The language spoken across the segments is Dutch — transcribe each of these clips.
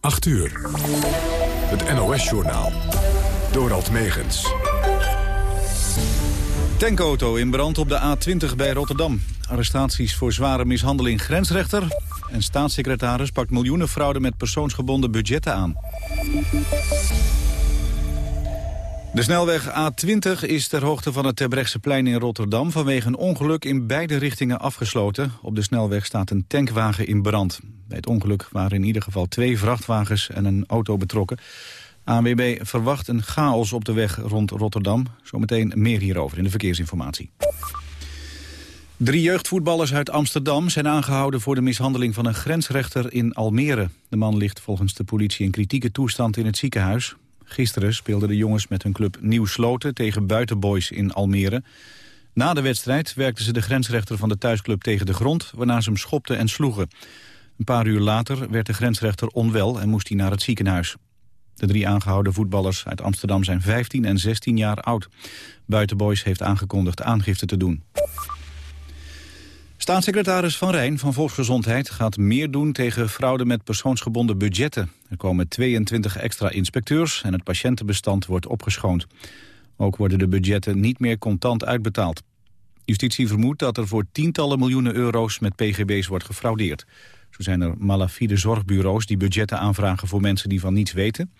8 uur. Het NOS-journaal. Dorald Megens. Tankauto in brand op de A20 bij Rotterdam. Arrestaties voor zware mishandeling grensrechter. En staatssecretaris pakt miljoenen fraude met persoonsgebonden budgetten aan. De snelweg A20 is ter hoogte van het Terbrechtseplein in Rotterdam... vanwege een ongeluk in beide richtingen afgesloten. Op de snelweg staat een tankwagen in brand. Bij het ongeluk waren in ieder geval twee vrachtwagens en een auto betrokken. ANWB verwacht een chaos op de weg rond Rotterdam. Zometeen meer hierover in de verkeersinformatie. Drie jeugdvoetballers uit Amsterdam zijn aangehouden voor de mishandeling van een grensrechter in Almere. De man ligt volgens de politie in kritieke toestand in het ziekenhuis. Gisteren speelden de jongens met hun club Nieuw Sloten tegen Buitenboys in Almere. Na de wedstrijd werkten ze de grensrechter van de thuisclub tegen de grond... waarna ze hem schopten en sloegen. Een paar uur later werd de grensrechter onwel en moest hij naar het ziekenhuis. De drie aangehouden voetballers uit Amsterdam zijn 15 en 16 jaar oud. Buitenboys heeft aangekondigd aangifte te doen. Staatssecretaris Van Rijn van Volksgezondheid gaat meer doen tegen fraude met persoonsgebonden budgetten. Er komen 22 extra inspecteurs en het patiëntenbestand wordt opgeschoond. Ook worden de budgetten niet meer contant uitbetaald. Justitie vermoedt dat er voor tientallen miljoenen euro's met pgb's wordt gefraudeerd. Zo zijn er malafide zorgbureaus die budgetten aanvragen voor mensen die van niets weten.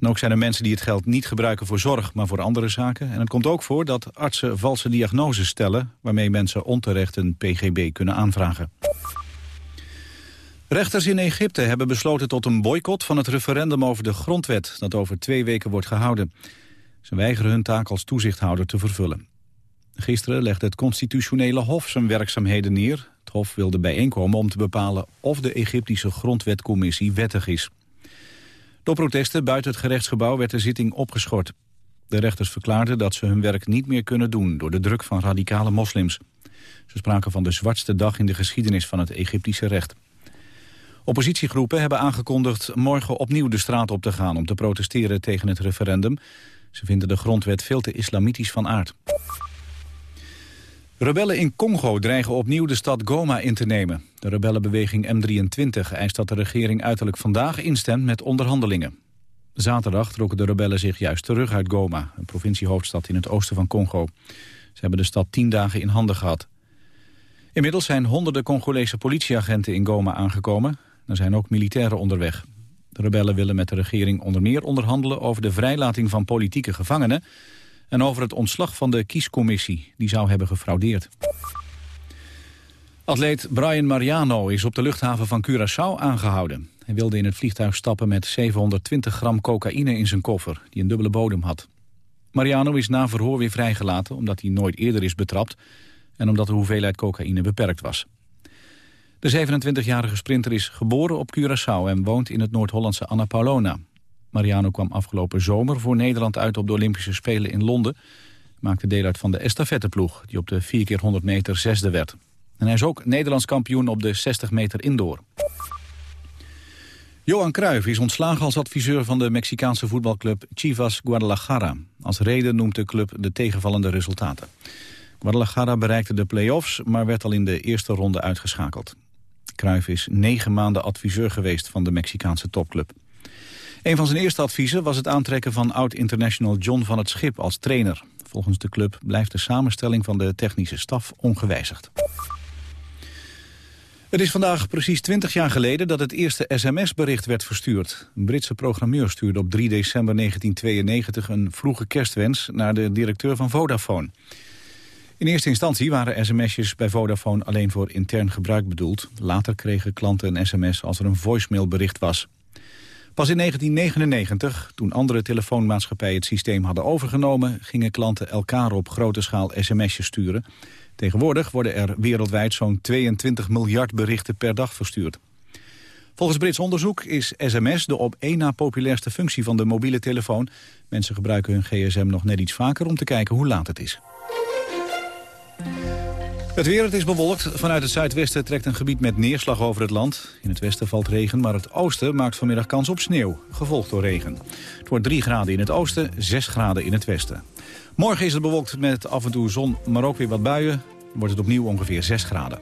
En ook zijn er mensen die het geld niet gebruiken voor zorg, maar voor andere zaken. En het komt ook voor dat artsen valse diagnoses stellen... waarmee mensen onterecht een pgb kunnen aanvragen. Rechters in Egypte hebben besloten tot een boycott van het referendum over de grondwet... dat over twee weken wordt gehouden. Ze weigeren hun taak als toezichthouder te vervullen. Gisteren legde het constitutionele hof zijn werkzaamheden neer. Het hof wilde bijeenkomen om te bepalen of de Egyptische grondwetcommissie wettig is. Door protesten buiten het gerechtsgebouw werd de zitting opgeschort. De rechters verklaarden dat ze hun werk niet meer kunnen doen... door de druk van radicale moslims. Ze spraken van de zwartste dag in de geschiedenis van het Egyptische recht. Oppositiegroepen hebben aangekondigd morgen opnieuw de straat op te gaan... om te protesteren tegen het referendum. Ze vinden de grondwet veel te islamitisch van aard. Rebellen in Congo dreigen opnieuw de stad Goma in te nemen. De rebellenbeweging M23 eist dat de regering uiterlijk vandaag instemt met onderhandelingen. Zaterdag trokken de rebellen zich juist terug uit Goma, een provinciehoofdstad in het oosten van Congo. Ze hebben de stad tien dagen in handen gehad. Inmiddels zijn honderden Congolese politieagenten in Goma aangekomen. Er zijn ook militairen onderweg. De rebellen willen met de regering onder meer onderhandelen over de vrijlating van politieke gevangenen en over het ontslag van de kiescommissie. Die zou hebben gefraudeerd. Atleet Brian Mariano is op de luchthaven van Curaçao aangehouden. Hij wilde in het vliegtuig stappen met 720 gram cocaïne in zijn koffer... die een dubbele bodem had. Mariano is na verhoor weer vrijgelaten omdat hij nooit eerder is betrapt... en omdat de hoeveelheid cocaïne beperkt was. De 27-jarige sprinter is geboren op Curaçao en woont in het Noord-Hollandse Anna Paulona. Mariano kwam afgelopen zomer voor Nederland uit op de Olympische Spelen in Londen. Maakte deel uit van de estafetteploeg, die op de 4x100 meter zesde werd. En hij is ook Nederlands kampioen op de 60 meter indoor. Johan Cruijff is ontslagen als adviseur van de Mexicaanse voetbalclub Chivas Guadalajara. Als reden noemt de club de tegenvallende resultaten. Guadalajara bereikte de play-offs, maar werd al in de eerste ronde uitgeschakeld. Cruijff is negen maanden adviseur geweest van de Mexicaanse topclub. Een van zijn eerste adviezen was het aantrekken van oud-international John van het Schip als trainer. Volgens de club blijft de samenstelling van de technische staf ongewijzigd. Het is vandaag precies 20 jaar geleden dat het eerste sms-bericht werd verstuurd. Een Britse programmeur stuurde op 3 december 1992 een vroege kerstwens naar de directeur van Vodafone. In eerste instantie waren sms'jes bij Vodafone alleen voor intern gebruik bedoeld. Later kregen klanten een sms als er een voicemailbericht was. Pas in 1999, toen andere telefoonmaatschappijen het systeem hadden overgenomen... gingen klanten elkaar op grote schaal sms'jes sturen. Tegenwoordig worden er wereldwijd zo'n 22 miljard berichten per dag verstuurd. Volgens Brits onderzoek is sms de op één na populairste functie van de mobiele telefoon. Mensen gebruiken hun gsm nog net iets vaker om te kijken hoe laat het is. Het weer, het is bewolkt. Vanuit het zuidwesten trekt een gebied met neerslag over het land. In het westen valt regen, maar het oosten maakt vanmiddag kans op sneeuw. Gevolgd door regen. Het wordt 3 graden in het oosten, 6 graden in het westen. Morgen is het bewolkt met af en toe zon, maar ook weer wat buien. wordt het opnieuw ongeveer 6 graden.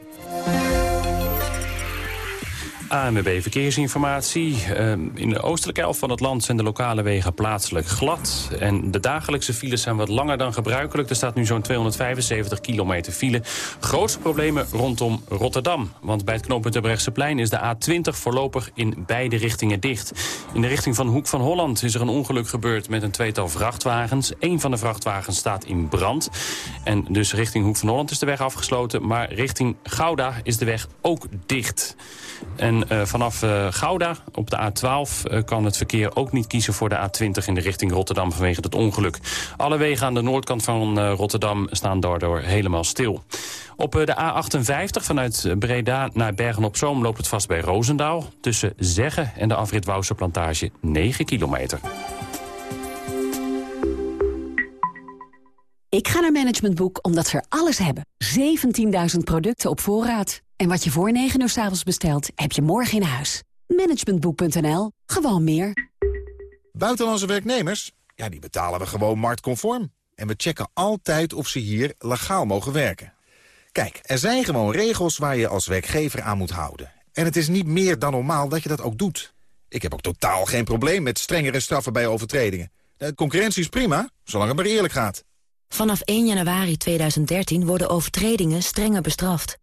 ANWB Verkeersinformatie. Ehm, in de oostelijke helft van het land zijn de lokale wegen plaatselijk glad. En de dagelijkse files zijn wat langer dan gebruikelijk. Er staat nu zo'n 275 kilometer file. Grootste problemen rondom Rotterdam. Want bij het knooppunt plein is de A20 voorlopig in beide richtingen dicht. In de richting van Hoek van Holland is er een ongeluk gebeurd met een tweetal vrachtwagens. Eén van de vrachtwagens staat in brand. En dus richting Hoek van Holland is de weg afgesloten. Maar richting Gouda is de weg ook dicht. En uh, vanaf uh, Gouda op de A12 uh, eh, kan het verkeer ook niet kiezen voor de A20 in de richting Rotterdam vanwege het ongeluk. Alle wegen aan de noordkant van Rotterdam staan daardoor helemaal stil. Op de A58 vanuit Breda naar Bergen-op-Zoom loopt het vast bij Roosendaal. Tussen Zeggen en de afrit Wouwse plantage 9 kilometer. Ik ga naar Management Boek omdat ze er alles hebben. 17.000 producten op voorraad. En wat je voor 9 uur s avonds bestelt, heb je morgen in huis. Managementboek.nl. Gewoon meer. Buitenlandse werknemers? Ja, die betalen we gewoon marktconform. En we checken altijd of ze hier legaal mogen werken. Kijk, er zijn gewoon regels waar je als werkgever aan moet houden. En het is niet meer dan normaal dat je dat ook doet. Ik heb ook totaal geen probleem met strengere straffen bij overtredingen. De concurrentie is prima, zolang het maar eerlijk gaat. Vanaf 1 januari 2013 worden overtredingen strenger bestraft.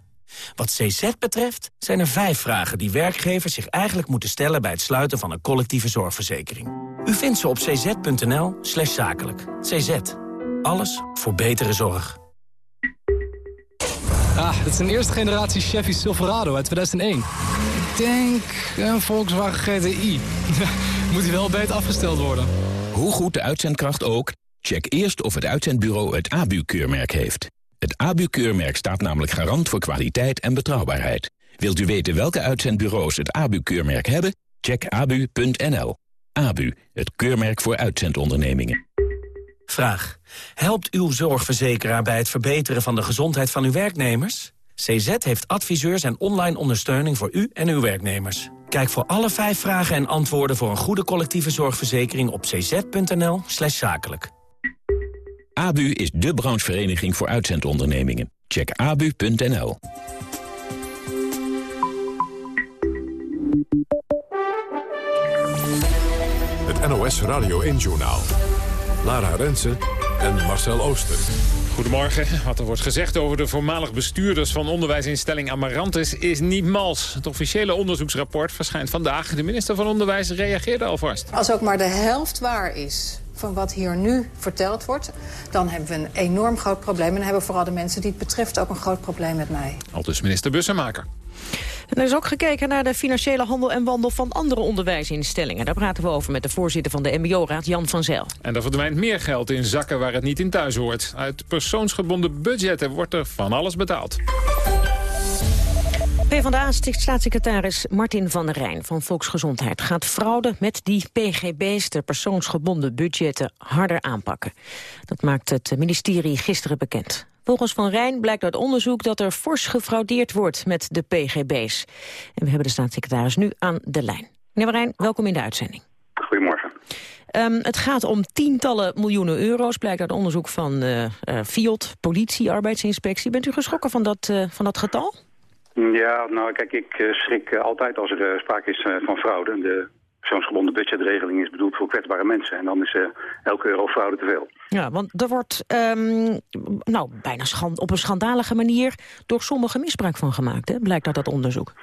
Wat CZ betreft zijn er vijf vragen die werkgevers zich eigenlijk moeten stellen... bij het sluiten van een collectieve zorgverzekering. U vindt ze op cz.nl slash zakelijk. CZ. Alles voor betere zorg. Ah, het is een eerste generatie Chevy Silverado uit 2001. Ik denk een Volkswagen GTI. Moet hij wel beter afgesteld worden. Hoe goed de uitzendkracht ook, check eerst of het uitzendbureau het ABU-keurmerk heeft. Het ABU-keurmerk staat namelijk garant voor kwaliteit en betrouwbaarheid. Wilt u weten welke uitzendbureaus het ABU-keurmerk hebben? Check abu.nl. ABU, het keurmerk voor uitzendondernemingen. Vraag. Helpt uw zorgverzekeraar bij het verbeteren van de gezondheid van uw werknemers? CZ heeft adviseurs en online ondersteuning voor u en uw werknemers. Kijk voor alle vijf vragen en antwoorden voor een goede collectieve zorgverzekering op cz.nl zakelijk. ABU is de branchevereniging voor uitzendondernemingen. Check abu.nl. Het NOS Radio 1-journaal. Lara Rensen en Marcel Ooster. Goedemorgen. Wat er wordt gezegd over de voormalig bestuurders van onderwijsinstelling Amarantis is niet mals. Het officiële onderzoeksrapport verschijnt vandaag. De minister van Onderwijs reageerde alvast. Als ook maar de helft waar is van wat hier nu verteld wordt... dan hebben we een enorm groot probleem. En hebben vooral de mensen die het betreft ook een groot probleem met mij. Al dus minister Bussemaker. En er is ook gekeken naar de financiële handel en wandel van andere onderwijsinstellingen. Daar praten we over met de voorzitter van de MBO-raad, Jan van Zijl. En er verdwijnt meer geld in zakken waar het niet in thuis hoort. Uit persoonsgebonden budgetten wordt er van alles betaald. PvdA-staatssecretaris Martin van der Rijn van Volksgezondheid... gaat fraude met die PGB's, de persoonsgebonden budgetten, harder aanpakken. Dat maakt het ministerie gisteren bekend. Volgens Van Rijn blijkt uit onderzoek dat er fors gefraudeerd wordt met de PGB's. En we hebben de staatssecretaris nu aan de lijn. Meneer Van Rijn, welkom in de uitzending. Goedemorgen. Um, het gaat om tientallen miljoenen euro's, blijkt uit onderzoek van uh, uh, FIOD, politie, arbeidsinspectie. Bent u geschrokken van dat, uh, van dat getal? Ja, nou kijk, ik schrik altijd als er sprake is van fraude. De persoonsgebonden budgetregeling is bedoeld voor kwetsbare mensen. En dan is elke euro fraude te veel. Ja, want er wordt um, nou, bijna schand, op een schandalige manier door sommigen misbruik van gemaakt, hè? blijkt uit dat onderzoek.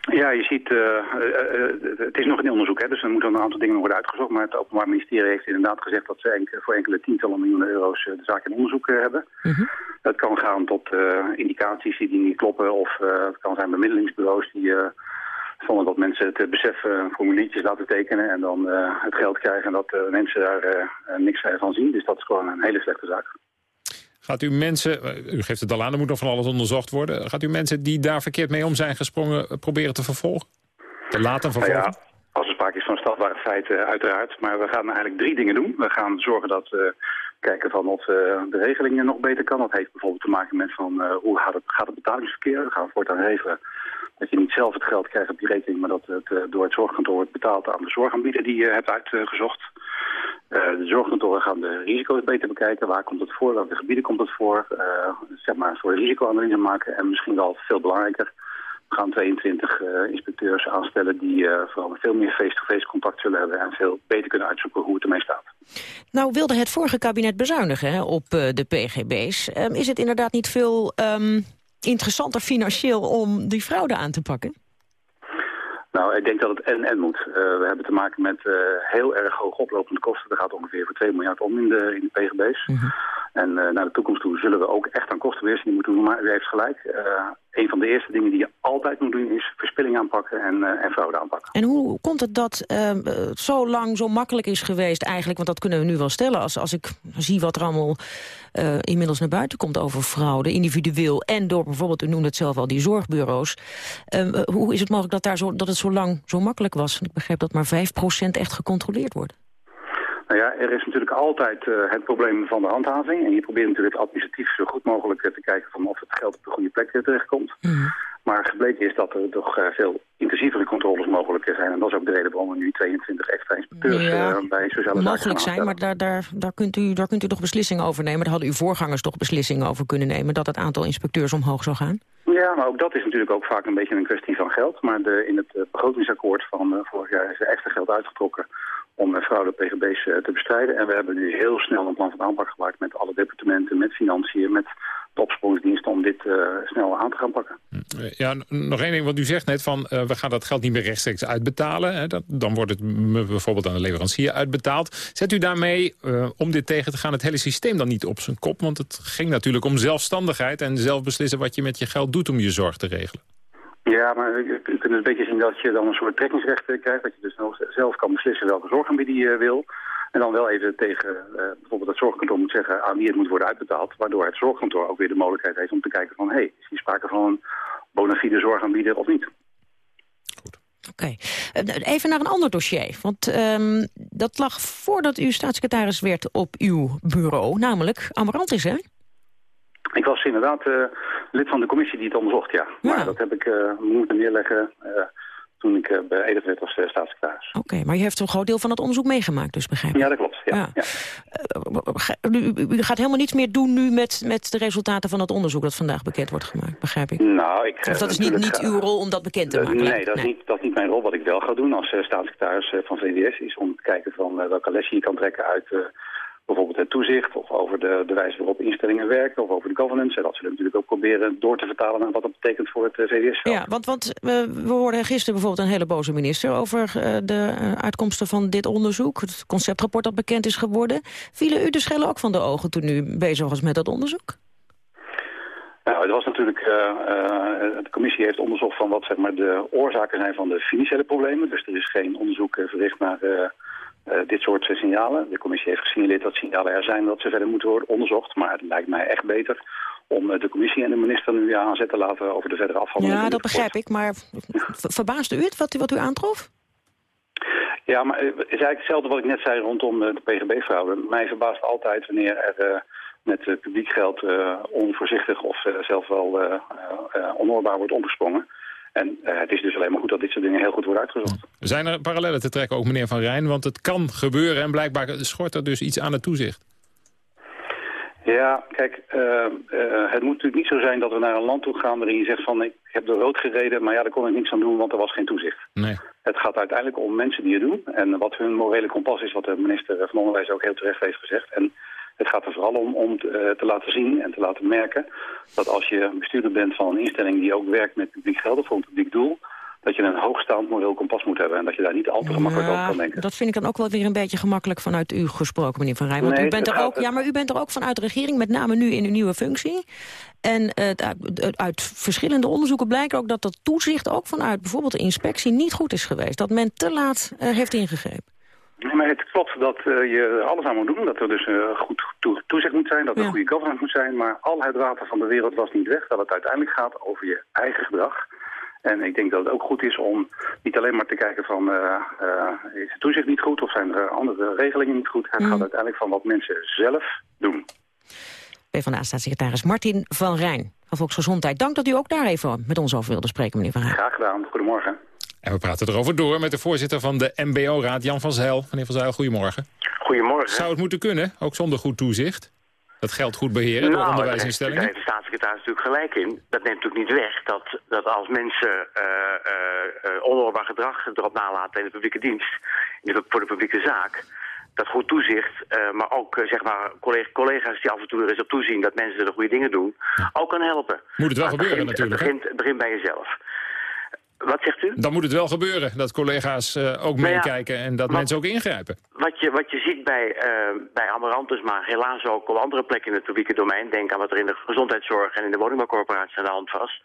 Ja, je ziet, uh, uh, het is nog een onderzoek, hè, dus er moeten een aantal dingen worden uitgezocht. Maar het Openbaar Ministerie heeft inderdaad gezegd dat ze enke, voor enkele tientallen miljoenen euro's de zaak in onderzoek hebben. Mhm. -huh. Dat kan gaan tot indicaties die niet kloppen of het kan zijn bemiddelingsbureaus die zonder dat mensen het beseffen formuliertjes laten tekenen en dan het geld krijgen en dat mensen daar niks van zien. Dus dat is gewoon een hele slechte zaak. Gaat u mensen, u geeft het al aan, er moet nog van alles onderzocht worden. Gaat u mensen die daar verkeerd mee om zijn gesprongen proberen te vervolgen? Te laten vervolgen? Nou. Als er sprake is van strafbare feiten, uiteraard. Maar we gaan eigenlijk drie dingen doen. We gaan zorgen dat we kijken van of de regelingen nog beter kan. Dat heeft bijvoorbeeld te maken met van, hoe gaat het, gaat het betalingsverkeer. We gaan voortaan regelen dat je niet zelf het geld krijgt op die rekening... maar dat het door het zorgkantoor wordt betaald aan de zorgaanbieder die je hebt uitgezocht. de zorgkantoren gaan de risico's beter bekijken. Waar komt het voor? Welke gebieden komt het voor? zeg maar voor de risicoanalyse maken. En misschien wel veel belangrijker we gaan 22 uh, inspecteurs aanstellen die vooral veel meer face-to-face contact zullen hebben en veel beter kunnen uitzoeken hoe het ermee staat. Nou wilde het vorige kabinet bezuinigen hè, op de PGB's. Um, is het inderdaad niet veel um, interessanter financieel om die fraude aan te pakken? Nou, ik denk dat het en-en moet. Uh, we hebben te maken met uh, heel erg hoog oplopende kosten. Er gaat ongeveer voor 2 miljard om in de, in de PGB's. -hmm. En uh, naar de toekomst toe zullen we ook echt aan kostenbeheersing moeten doen. Maar u heeft gelijk. Een van de eerste dingen die je altijd moet doen is verspilling aanpakken en, en fraude aanpakken. En hoe komt het dat het zo lang zo makkelijk is geweest eigenlijk? Want dat kunnen we nu wel stellen. Als, als ik zie wat er allemaal inmiddels naar buiten komt over fraude, individueel. En door bijvoorbeeld, u noemde het zelf al, die zorgbureaus. hoe is het mogelijk dat, daar zo, dat het zo lang zo makkelijk was? Ik begreep dat maar 5% echt gecontroleerd wordt. Nou ja, er is natuurlijk altijd uh, het probleem van de handhaving. En je probeert natuurlijk administratief zo goed mogelijk te kijken van of het geld op de goede plek terechtkomt. Mm. Maar gebleken is dat er toch veel intensievere controles mogelijk zijn. En dat is ook de reden waarom we nu 22 extra inspecteurs ja, bij sociale Mogelijk zijn, maar daar, daar, daar, kunt u, daar kunt u toch beslissingen over nemen. Daar hadden uw voorgangers toch beslissingen over kunnen nemen... dat het aantal inspecteurs omhoog zou gaan? Ja, maar ook dat is natuurlijk ook vaak een beetje een kwestie van geld. Maar de, in het begrotingsakkoord van vorig jaar is er extra geld uitgetrokken om fraude PGB's te bestrijden. En we hebben nu heel snel een plan van aanpak gemaakt met alle departementen, met financiën, met de opsporingsdiensten om dit snel aan te gaan pakken. Ja, nog één ding wat u zegt net van we gaan dat geld niet meer rechtstreeks uitbetalen. Hè, dat, dan wordt het bijvoorbeeld aan de leverancier uitbetaald. Zet u daarmee, om dit tegen te gaan, het hele systeem dan niet op zijn kop? Want het ging natuurlijk om zelfstandigheid en zelf beslissen wat je met je geld doet om je zorg te regelen. Ja, maar je kunt het een beetje zien dat je dan een soort trekkingsrecht krijgt. Dat je dus zelf kan beslissen welke zorgaanbieder je wil. En dan wel even tegen uh, bijvoorbeeld het zorgkantoor moet zeggen aan wie het moet worden uitbetaald. Waardoor het zorgkantoor ook weer de mogelijkheid heeft om te kijken van... hé, hey, is hier sprake van een bona fide zorgaanbieder of niet? Oké. Okay. Even naar een ander dossier. Want um, dat lag voordat u staatssecretaris werd op uw bureau. Namelijk Amarantis, hè? Ik was inderdaad uh, lid van de commissie die het onderzocht, ja. ja. Maar dat heb ik uh, moeten neerleggen uh, toen ik bij Edith werd als staatssecretaris. Oké, okay, maar je heeft een groot deel van het onderzoek meegemaakt, dus begrijp ik? Ja, dat klopt. Ja, ja. ja. U, u, gaat helemaal niets meer doen nu met, met de resultaten van het onderzoek dat vandaag bekend wordt gemaakt, begrijp ik? Nou, ik... Of dat is niet, niet uw rol om dat bekend te maken? nee, dat is, Niet, dat is niet mijn rol. Wat ik wel ga doen als staatssecretaris van VWS is om te kijken van welke lessen je kan trekken uit bijvoorbeeld het toezicht of over de, de wijze waarop instellingen werken of over de governance. En dat zullen we natuurlijk ook proberen door te vertalen naar wat dat betekent voor het VWS. Ja, want, want we, we hoorden gisteren bijvoorbeeld een hele boze minister over uh, de uh, uitkomsten van dit onderzoek. Het conceptrapport dat bekend is geworden. Vielen u de schellen ook van de ogen toen u bezig was met dat onderzoek? Nou, het was natuurlijk, de commissie heeft onderzocht van wat zeg maar, de oorzaken zijn van de financiële problemen. Dus er is geen onderzoek verricht naar uh, dit soort signalen. De commissie heeft gesignaleerd dat signalen er zijn dat ze verder moeten worden onderzocht. Maar het lijkt mij echt beter om de commissie en de minister nu aan zet te laten over de verdere afhandeling. Ja, dat begrijp ik, maar verbaasde u het wat, wat u aantrof? Ja, maar het is eigenlijk hetzelfde wat ik net zei rondom de PGB-fraude. Mij verbaast altijd wanneer er uh, met uh, publiek geld uh, onvoorzichtig of zelfs wel onhoorbaar wordt omgesprongen. En uh, het is dus alleen maar goed dat dit soort dingen heel goed worden uitgezocht. Zijn er parallellen te trekken, ook meneer Van Rijn? Want het kan gebeuren en blijkbaar schort er dus iets aan het toezicht. Ja, kijk, uh, uh, het moet natuurlijk niet zo zijn dat we naar een land toe gaan waarin je zegt van ik heb door rood gereden, maar ja, daar kon ik niks aan doen, want er was geen toezicht. Nee. Het gaat uiteindelijk om mensen die het doen en wat hun morele kompas is, wat de minister van Onderwijs ook heel terecht heeft gezegd. En het gaat er vooral om om te, te, laten zien en te laten merken dat als je bestuurder bent van een instelling die ook werkt met publiek geld of voor een publiek doel, dat je een hoogstaand moreel kompas moet hebben en dat je daar niet al te gemakkelijk ja, over kan denken. Dat vind ik dan ook wel weer een beetje gemakkelijk vanuit u gesproken, meneer Van Rijn. Want Nee, u bent er ook, ja, maar u bent er ook vanuit de regering, met name nu in uw nieuwe functie. En eh, uit, uit verschillende onderzoeken blijkt ook dat dat toezicht ook vanuit bijvoorbeeld de inspectie niet goed is geweest. Dat men te laat eh, heeft ingegrepen. Nee, maar het klopt dat eh, je alles aan moet doen. Dat er dus eh, goed toe- toezicht moet zijn, dat er Ja. goede governance moet zijn. Maar al het water van de wereld was niet weg. Dat het uiteindelijk gaat over je eigen gedrag. En ik denk dat het ook goed is om niet alleen maar te kijken van... is het toezicht niet goed of zijn er andere regelingen niet goed? Het gaat uiteindelijk van wat mensen zelf doen. PvdA-staatssecretaris Martin van Rijn van Volksgezondheid. Dank dat u ook daar even met ons over wilde spreken, meneer Van Rijn. Graag gedaan. Goedemorgen. En we praten erover door met de voorzitter van de MBO-raad, Jan van Zijl. Meneer van Zijl, goedemorgen. Goedemorgen. Zou het moeten kunnen, ook zonder goed toezicht? Dat geld goed beheren door nou, onderwijsinstellingen? Daar heeft de staatssecretaris natuurlijk gelijk in. Dat neemt natuurlijk niet weg dat, dat als mensen uh, uh, onhoorbaar gedrag erop nalaten in de publieke dienst, in de, voor de publieke zaak, dat goed toezicht, uh, maar ook uh, zeg maar collega's die af en toe er eens op toezien dat mensen de goede dingen doen, ook kan helpen. Moet het wel maar gebeuren het begint, natuurlijk. Het begint, het begint bij jezelf. Wat zegt u? Dan moet het wel gebeuren, dat collega's uh, ook Nou ja, meekijken en dat wat- mensen ook ingrijpen. Wat je, wat je ziet bij, eh, bij Amarantus, maar helaas ook op andere plekken in het publieke domein, denk aan wat er in de gezondheidszorg en in de woningbouwcorporatie aan de hand was,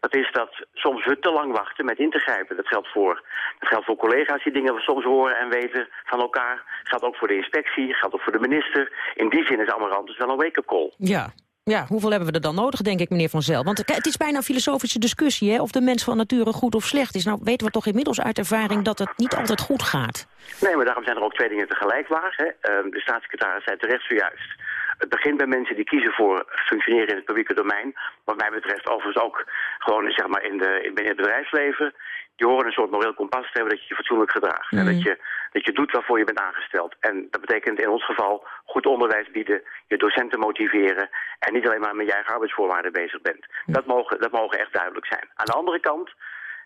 dat is dat soms we te lang wachten met in te grijpen. Dat geldt voor, dat geldt voor collega's die dingen soms horen en weten van elkaar. Dat geldt ook voor de inspectie, dat geldt ook voor de minister. In die zin is Amarantus wel een wake-up call. Ja. Ja, hoeveel hebben we er dan nodig, denk ik, meneer Van Zel? Want het is bijna een filosofische discussie, hè, of de mens van nature goed of slecht is. Nou weten we toch inmiddels uit ervaring dat het niet altijd goed gaat. Nee, maar daarom zijn er ook twee dingen tegelijk waar. Hè. Ehm, de staatssecretaris zei terecht zojuist. Het begint bij mensen die kiezen voor functioneren in het publieke domein. Wat mij betreft overigens ook gewoon zeg maar, in, de, in het bedrijfsleven. Die horen een soort moreel kompas te hebben dat je je fatsoenlijk gedraagt. En dat je, dat je doet waarvoor je bent aangesteld. En dat betekent in ons geval goed onderwijs bieden, je docenten motiveren... en niet alleen maar met je eigen arbeidsvoorwaarden bezig bent. Dat, mogen, dat mogen echt duidelijk zijn. Aan de andere kant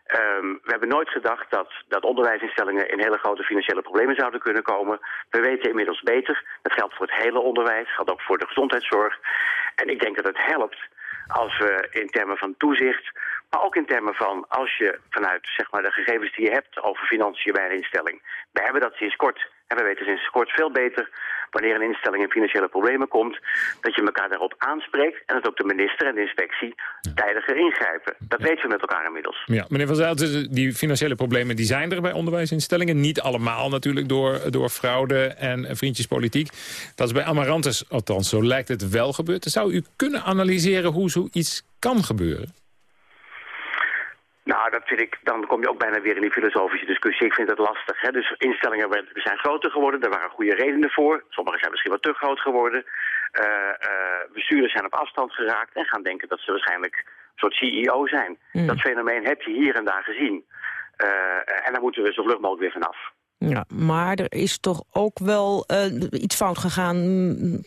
Ehm, we hebben nooit gedacht dat, dat onderwijsinstellingen in hele grote financiële problemen zouden kunnen komen. We weten inmiddels beter. Dat geldt voor het hele onderwijs, dat geldt ook voor de gezondheidszorg. En ik denk dat het helpt als we in termen van toezicht, maar ook in termen van als je vanuit zeg maar, de gegevens die je hebt over financiën bij een instelling. We hebben dat sinds kort. En we weten sinds kort veel beter wanneer een instelling in financiële problemen komt, dat je elkaar daarop aanspreekt en dat ook de minister en de inspectie tijdiger ingrijpen. Dat weten we met elkaar inmiddels. Ja, meneer Van Zijl, die financiële problemen die zijn er bij onderwijsinstellingen. Niet allemaal natuurlijk door, door fraude en vriendjespolitiek. Dat is bij Amarantus, althans zo lijkt het wel gebeurd. Zou u kunnen analyseren hoe zoiets kan gebeuren? Nou, dat vind ik, dan kom je ook bijna weer in die filosofische discussie. Ik vind het lastig. Hè? Dus instellingen zijn groter geworden, daar waren goede redenen voor. Sommige zijn misschien wat te groot geworden. Eh, eh, bestuurders zijn op afstand geraakt en gaan denken dat ze waarschijnlijk een soort CEO zijn. Dat fenomeen heb je hier en daar gezien. Eh, en daar moeten we zo vlug mogelijk weer vanaf. Ja, maar er is toch ook wel eh, iets fout gegaan.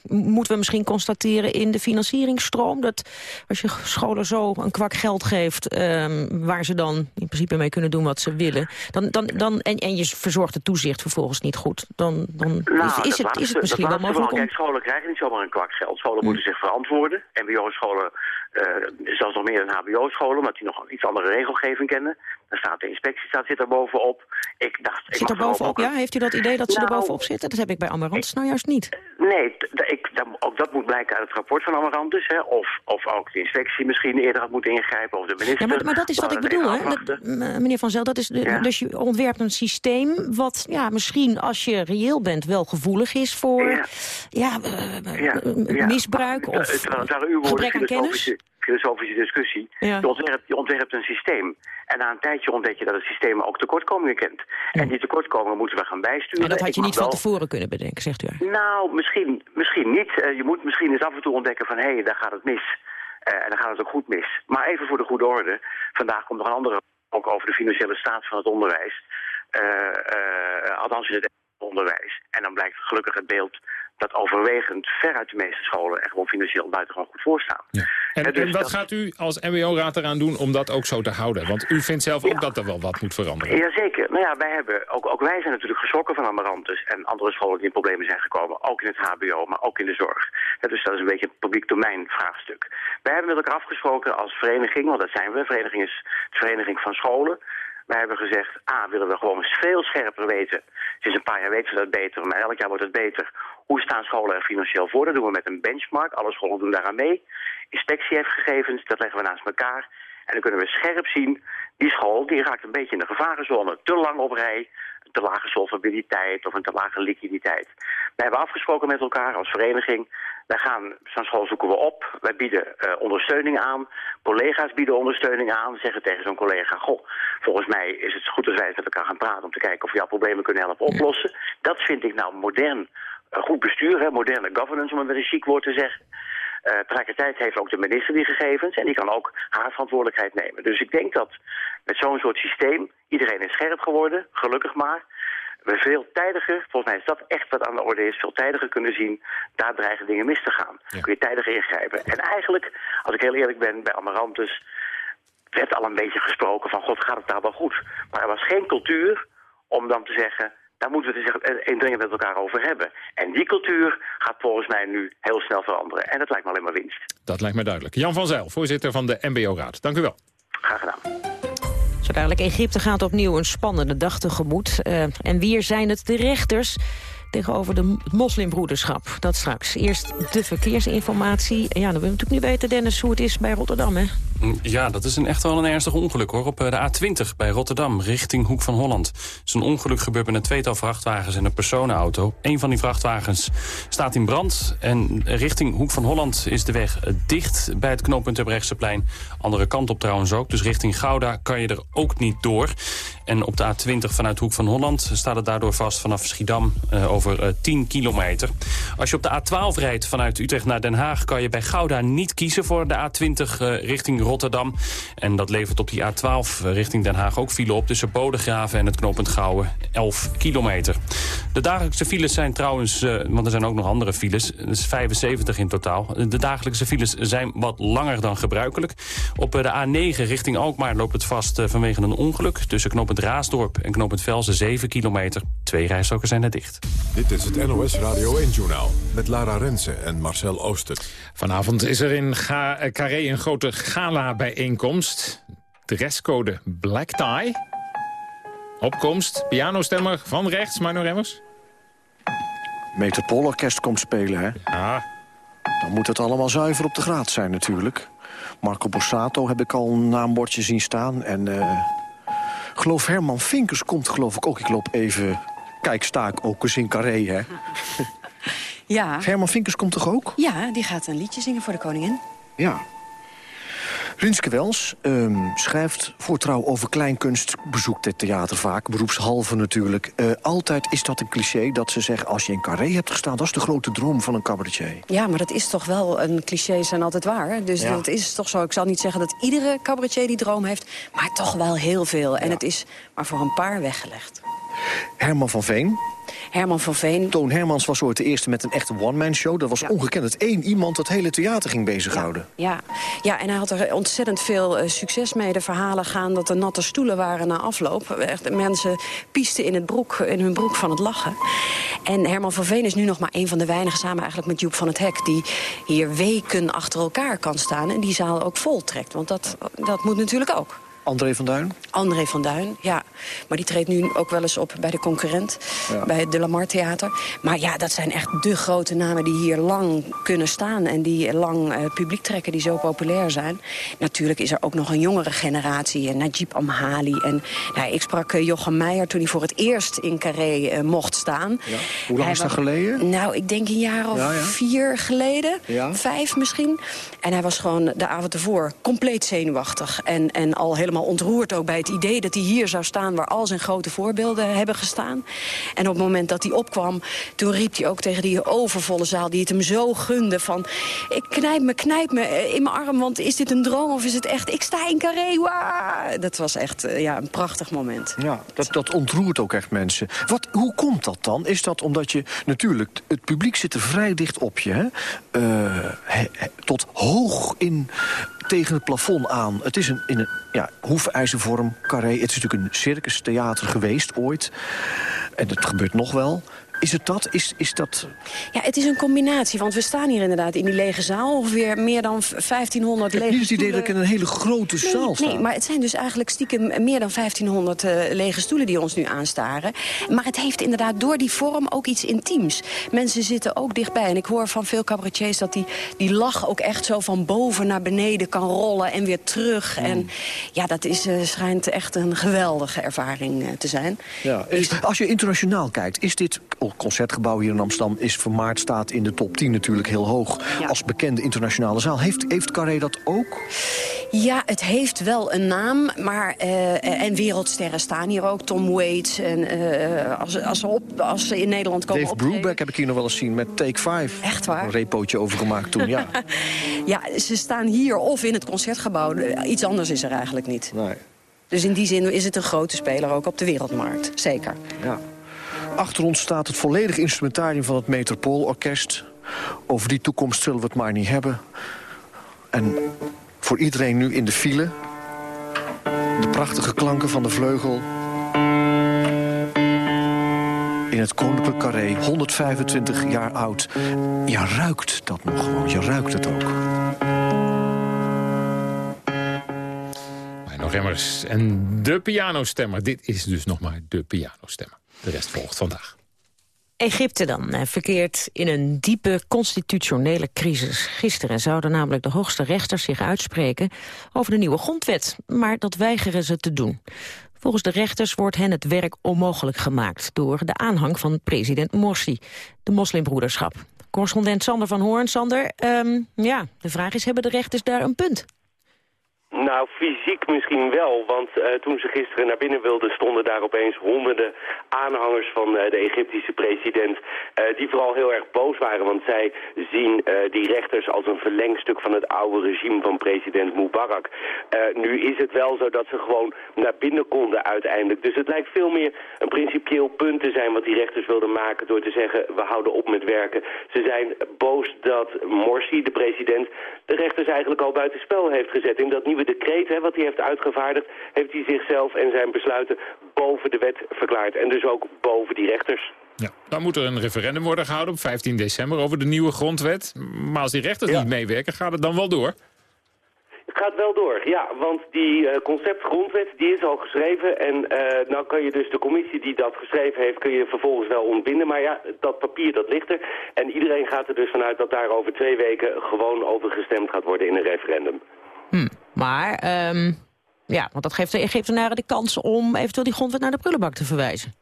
Moeten we misschien constateren in de financieringsstroom... dat als je scholen zo een kwak geld geeft... ehm, waar ze dan in principe mee kunnen doen wat ze willen... Dan, dan, dan, en, en je verzorgt het toezicht vervolgens niet goed... dan, dan is, is, Nou, het, is het misschien wel mogelijk om... Kijk, scholen krijgen niet zomaar een kwak geld. Scholen moeten zich verantwoorden. MBO-scholen, eh zelfs nog meer dan HBO-scholen, omdat die nog een iets andere regelgeving kennen. Daar staat de inspectie staat, zit er bovenop. Ik dacht, ik Zit mag er bovenop, ja? Heeft u dat idee dat ze er Nou, bovenop zitten? Dat heb ik bij Amarants nou juist niet. Nee, ik, dat- ook dat moet blijken uit het rapport van Amarantus. Hè. Of, of ook de inspectie misschien eerder had moeten ingrijpen. Of de minister. Ja, maar, maar dat is wat ik bedoel, hè? Dat- meneer Van Zel, dat is de- Ja. dus je ontwerpt een systeem... wat ja, misschien, als je reëel bent, wel gevoelig is voor ja. eh, Ja, eh, ja. misbruik of het het uw woorden, gebrek aan kennis. filosofische, filosofische discussie. Ja. Je, ontwerpt, je ontwerpt een systeem. En na een tijdje ontdek je dat het systeem ook tekortkomingen kent. En die tekortkomingen moeten we gaan bijsturen. En dat had je niet van tevoren kunnen bedenken, zegt u. Nou, misschien, misschien niet. Eh, je moet misschien eens af en toe ontdekken van... hé, hey, daar gaat het mis. Eh, en dan gaat het ook goed mis. Maar even voor de goede orde. Vandaag komt nog een andere ook over de financiële staat van het onderwijs. Eh, althans in het onderwijs. En dan blijkt gelukkig het beeld dat overwegend veruit de meeste scholen er gewoon financieel buitengewoon goed voor staan. En, Ja, dus en wat dat- gaat u als MBO-raad eraan doen om dat ook zo te houden? Want u vindt zelf ook dat er wel wat moet veranderen. Jazeker. Nou ja, wij hebben, ook, ook wij zijn natuurlijk geschrokken van Amarantus en andere scholen die in problemen zijn gekomen. Ook in het hbo, maar ook in de zorg. Ja, dus dat is een beetje een publiek domein vraagstuk. Wij hebben met elkaar afgesproken als vereniging, want dat zijn we. Vereniging is de vereniging van scholen. Wij hebben gezegd, A, willen we gewoon eens veel scherper weten. Sinds een paar jaar weten we dat beter, maar elk jaar wordt het beter. Hoe staan scholen er financieel voor? Dat doen we met een benchmark. Alle scholen doen daaraan mee. Inspectie heeft gegevens, dat leggen we naast elkaar. En dan kunnen we scherp zien, die school die raakt een beetje in de gevarenzone. Te lang op rij, een te lage solvabiliteit of een te lage liquiditeit. Wij hebben afgesproken met elkaar als vereniging, wij gaan zo'n school zoeken we op, wij bieden uh, ondersteuning aan, collega's bieden ondersteuning aan, zeggen tegen zo'n collega, goh, volgens mij is het goed als wij eens met elkaar gaan praten om te kijken of we jouw problemen kunnen helpen oplossen. Dat vind ik nou modern, goed bestuur, hè, moderne governance om het met een chic woord te zeggen. Uh, tegelijkertijd heeft ook de minister die gegevens en die kan ook haar verantwoordelijkheid nemen. Dus ik denk dat met zo'n soort systeem, iedereen is scherp geworden, gelukkig maar, we veel tijdiger, volgens mij is dat echt wat aan de orde is, veel tijdiger kunnen zien, daar dreigen dingen mis te gaan. Ja. Kun je tijdiger ingrijpen. En eigenlijk, als ik heel eerlijk ben, bij Amarantus werd al een beetje gesproken van, god, gaat het daar wel goed? Maar er was geen cultuur om dan te zeggen, daar moeten we het eens indringend met elkaar over hebben. En die cultuur gaat volgens mij nu heel snel veranderen. En dat lijkt me alleen maar winst. Dat lijkt me duidelijk. Jan van Zijl, voorzitter van de MBO-raad. Dank u wel. Graag gedaan. Zo dadelijk, Egypte gaat opnieuw een spannende dag tegemoet. Uh, en wie zijn het? De rechters tegenover de moslimbroederschap. Dat straks. Eerst de verkeersinformatie. Ja, dan willen we natuurlijk nu weten, Dennis, hoe het is bij Rotterdam, hè? Mm, ja, dat is een echt wel een ernstig ongeluk hoor. Op eh, de A20 bij Rotterdam, richting Hoek van Holland. Zo'n ongeluk gebeurt met een tweetal vrachtwagens en een personenauto. Een van die vrachtwagens staat in brand. En richting Hoek van Holland is de weg eh, dicht bij het knooppunt Brechtseplein. Andere kant op trouwens ook. Dus richting Gouda kan je er ook niet door. En op de A20 vanuit Hoek van Holland staat het daardoor vast vanaf Schiedam uh, over uh, 10 kilometer. Als je op de A12 rijdt vanuit Utrecht naar Den Haag... kan je bij Gouda niet kiezen voor de A20 uh, richting Rotterdam. En dat levert op die A12 richting Den Haag ook file op... tussen Bodegraven en het knooppunt Gouwen, 11 kilometer. De dagelijkse files zijn trouwens, uh, want er zijn ook nog andere files... dus 75 in totaal. De dagelijkse files zijn wat langer dan gebruikelijk. Op de A9 richting Alkmaar loopt het vast vanwege een ongeluk... tussen knooppunt Raasdorp en knooppunt Velzen 7 kilometer. Twee rijstroken zijn er dicht. Dit is het NOS Radio 1-journaal met Lara Rensen en Marcel Ooster. Vanavond is er in Ga Carré een grote gala-bijeenkomst. Dresscode Black Tie. Opkomst, pianostemmer van rechts, Marno Remmers. Metropoolorkest komt spelen, hè? Ja. Dan moet het allemaal zuiver op de graad zijn, natuurlijk. Marco Borsato heb ik al een naambordje zien staan. En uh, geloof Herman Vinkers komt geloof ik ook. Ik loop even... Kijk, sta ik ook eens in Carré, hè? Ja. Herman Vinkers komt toch ook? Ja, die gaat een liedje zingen voor de koningin. Ja. Rinske Wels um, schrijft voor trouw over kleinkunst, bezoekt het theater vaak, beroepshalve natuurlijk. Uh, altijd is dat een cliché dat ze zeggen, als je in Carré hebt gestaan... dat is de grote droom van een cabaretier. Ja, maar dat is toch wel, een cliché zijn altijd waar. Dus ja. dat is toch zo. Ik zal niet zeggen dat iedere cabaretier die droom heeft... maar toch wel heel veel. En ja. het is maar voor een paar weggelegd. Herman van Veen, Herman van Veen. Toon Hermans was ooit de eerste met een echte one-man-show. Dat was ja. ongekend dat één iemand het hele theater ging bezighouden. Ja, ja. ja en hij had er ontzettend veel uh, succes mee. De verhalen gaan dat er natte stoelen waren na afloop. Echt, mensen piesten in, het broek, in hun broek van het lachen. En Herman van Veen is nu nog maar een van de weinigen... samen eigenlijk met Joep van het Hek... die hier weken achter elkaar kan staan... en die zaal ook vol trekt. Want dat, dat moet natuurlijk ook. André van Duin? André van Duin, ja. Maar die treedt nu ook wel eens op bij de concurrent. Ja. Bij het De Lamar Theater. Maar ja, dat zijn echt de grote namen die hier lang kunnen staan. En die lang uh, publiek trekken, die zo populair zijn. Natuurlijk is er ook nog een jongere generatie. Najib Amhali. En nou, ik sprak uh, Jochem Meijer toen hij voor het eerst in Carré uh, mocht staan. Ja. Hoe lang hij is dat geleden? Nou, ik denk een jaar of ja. vier geleden. Vijf misschien. En hij was gewoon de avond ervoor compleet zenuwachtig. En, en al helemaal ontroerd ook bij het idee dat hij hier zou staan... waar al zijn grote voorbeelden hebben gestaan. En op het moment dat hij opkwam, toen riep hij ook tegen die overvolle zaal... die het hem zo gunde van... ik knijp me, knijp me in mijn arm, want is dit een droom of is het echt... ik sta in Carré! Dat was echt ja, een prachtig moment. Ja, dat, dat ontroert ook echt mensen. Wat, hoe komt dat dan? Is dat omdat je... natuurlijk, het publiek zit er vrij dicht op je, hè? He, tot hoog in tegen het plafond aan. Het is een, in een ja, hoefijzervorm, carré. Het is natuurlijk een circustheater geweest ooit. En het gebeurt nog wel. Is het dat? Is, is dat... Ja, het is een combinatie, want we staan hier inderdaad in die lege zaal. Ongeveer meer dan 1500 lege niet het idee dat ik in een hele grote zaal sta. Nee, maar het zijn dus eigenlijk stiekem meer dan 1500 uh, lege stoelen die ons nu aanstaren. Maar het heeft inderdaad door die vorm ook iets intiems. Mensen zitten ook dichtbij. En ik hoor van veel cabaretiers dat die, die lach ook echt zo van boven naar beneden kan rollen en weer terug. Hmm. En ja, dat is, uh, schijnt echt een geweldige ervaring uh, te zijn. Ja, is, als je internationaal kijkt, is dit concertgebouw hier in Amsterdam... is vermaard staat in de top 10 natuurlijk heel hoog. Ja. Als bekende internationale zaal. Heeft, heeft Carré dat ook? Ja, het heeft wel een naam. Maar, uh, en wereldsterren staan hier ook. Tom Waits. En, uh, als, als, ze op, als ze in Nederland komen Dave optreden. Brubeck heb ik hier nog wel eens zien met Take 5. Echt waar? Een repootje overgemaakt toen, ja. ja, ze staan hier of in het concertgebouw. Iets anders is er eigenlijk niet. Nee. Dus in die zin is het een grote speler ook op de wereldmarkt. Zeker. Ja. Achter ons staat het volledige instrumentarium van het Metropoolorkest. Over die toekomst zullen we het maar niet hebben. En voor iedereen nu in de file... de prachtige klanken van de vleugel... in het Koninklijk Carré, 125 jaar oud. Je ruikt dat nog gewoon, je ruikt het ook. nog Remmers en de pianostemmer. Dit is dus nog maar de pianostemmer. De rest volgt vandaag. Egypte dan verkeert in een diepe constitutionele crisis. Gisteren zouden namelijk de hoogste rechters zich uitspreken over de nieuwe grondwet. Maar dat weigeren ze te doen. Volgens de rechters wordt hen het werk onmogelijk gemaakt... door de aanhang van president Morsi, de moslimbroederschap. Correspondent Sander van Hoorn. Sander, um, ja, de vraag is, hebben de rechters daar een punt? Nou, fysiek misschien wel, want uh, toen ze gisteren naar binnen wilden... stonden daar opeens honderden aanhangers van uh, de Egyptische president... Uh, die vooral heel erg boos waren, want zij zien die rechters als een verlengstuk... van het oude regime van president Mubarak. nu is het wel zo dat ze gewoon naar binnen konden uiteindelijk. Dus het lijkt veel meer een principieel punt te zijn... wat die rechters wilden maken door te zeggen... we houden op met werken. Ze zijn boos dat Morsi, de president... de rechters eigenlijk al buitenspel heeft gezet... in dat nieuwe decreet, hè, wat hij heeft uitgevaardigd, heeft hij zichzelf en zijn besluiten boven de wet verklaard. En dus ook boven die rechters. Ja, dan moet er een referendum worden gehouden op 15 december over de nieuwe grondwet. Maar als die rechters ja. niet meewerken, gaat het dan wel door? Het gaat wel door, ja, want die uh, concept grondwet die is al geschreven en uh, nou kan je dus de commissie die dat geschreven heeft, kun je vervolgens wel ontbinden. Maar ja, dat papier dat ligt er en iedereen gaat er dus vanuit dat daar over twee weken gewoon over gestemd gaat worden in een referendum. Hm. Maar, um, ja, want dat geeft de Egyptenaren de kans om eventueel die grondwet naar de prullenbak te verwijzen.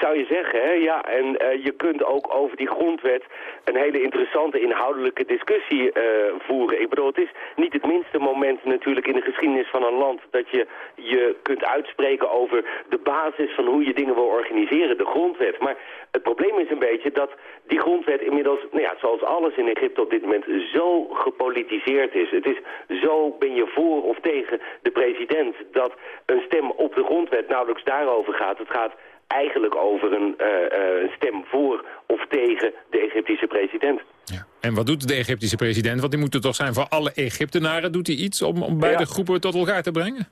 Zou je zeggen, hè? ja. En uh, je kunt ook over die grondwet een hele interessante inhoudelijke discussie uh, voeren. Ik bedoel, het is niet het minste moment natuurlijk in de geschiedenis van een land... dat je je kunt uitspreken over de basis van hoe je dingen wil organiseren, de grondwet. Maar het probleem is een beetje dat die grondwet inmiddels, nou ja, zoals alles in Egypte op dit moment, zo gepolitiseerd is. Het is zo ben je voor of tegen de president dat een stem op de grondwet nauwelijks daarover gaat. Het gaat eigenlijk over een, uh, uh, een stem voor of tegen de Egyptische president. Ja. En wat doet de Egyptische president? Want die moet er toch zijn voor alle Egyptenaren. Doet hij iets om, om beide ja. groepen tot elkaar te brengen?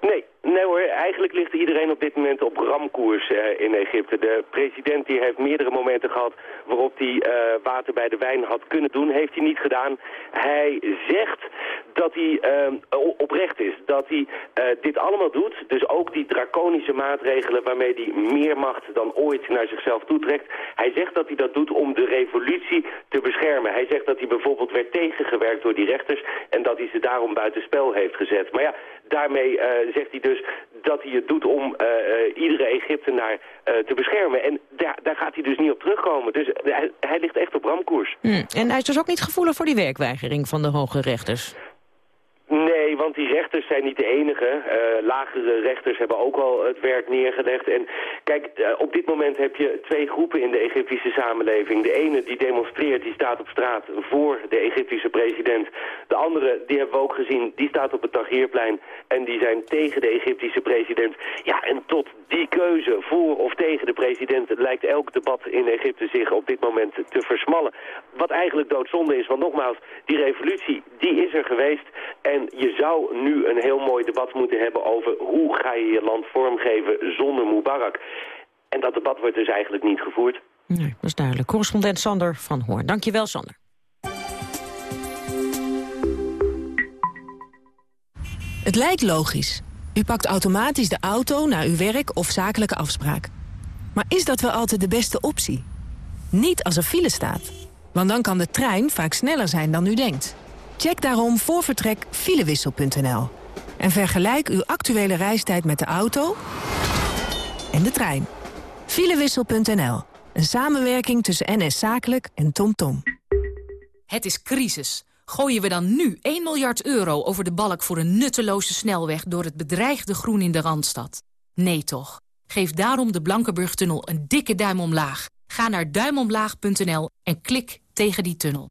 Nee, Nee hoor, eigenlijk ligt iedereen op dit moment op ramkoers uh, in Egypte. De president die heeft meerdere momenten gehad waarop hij uh, water bij de wijn had kunnen doen. Heeft hij niet gedaan. Hij zegt dat hij uh, oprecht is. Dat hij dit allemaal doet. Dus ook die draconische maatregelen waarmee hij meer macht dan ooit naar zichzelf toetrekt. Hij zegt dat hij dat doet om de revolutie te beschermen. Hij zegt dat hij bijvoorbeeld werd tegengewerkt door die rechters en dat hij ze daarom buitenspel heeft gezet. Maar ja, daarmee zegt hij dus dat hij het doet om uh, uh, iedere Egyptenaar te beschermen. En daar, daar gaat hij dus niet op terugkomen. Dus hij, hij ligt echt op ramkoers. Hmm. En hij is dus ook niet gevoelig voor die werkweigering van de hoge rechters? Nee, want die rechters zijn niet de enige. Uh, lagere rechters hebben ook al het werk neergelegd. En kijk, uh, op dit moment heb je twee groepen in de Egyptische samenleving. De ene die demonstreert, die staat op straat voor de Egyptische president. De andere, die hebben we ook gezien, die staat op het Tahrirplein. En die zijn tegen de Egyptische president. Ja, en tot die keuze voor of tegen de president lijkt elk debat in Egypte zich op dit moment te versmallen. Wat eigenlijk doodzonde is, want nogmaals, die revolutie, die is er geweest. En je zou nu een heel mooi debat moeten hebben over hoe ga je je land vormgeven zonder Mubarak. En dat debat wordt dus eigenlijk niet gevoerd. Nee, dat is duidelijk. Correspondent Sander van Hoorn. Dankjewel, Sander. Het lijkt logisch. U pakt automatisch de auto naar uw werk of zakelijke afspraak. Maar is dat wel altijd de beste optie? Niet als er file staat. Want dan kan de trein vaak sneller zijn dan u denkt. Check daarom voor vertrek filewissel.nl. En vergelijk uw actuele reistijd met de auto en de trein. Filewissel.nl. Een samenwerking tussen NS Zakelijk en TomTom. Het is crisis. Gooien we dan nu 1 miljard euro over de balk voor een nutteloze snelweg... door het bedreigde groen in de Randstad? Nee toch. Geef daarom de Blankenburg-tunnel een dikke duim omlaag. Ga naar duimomlaag.nl en klik tegen die tunnel.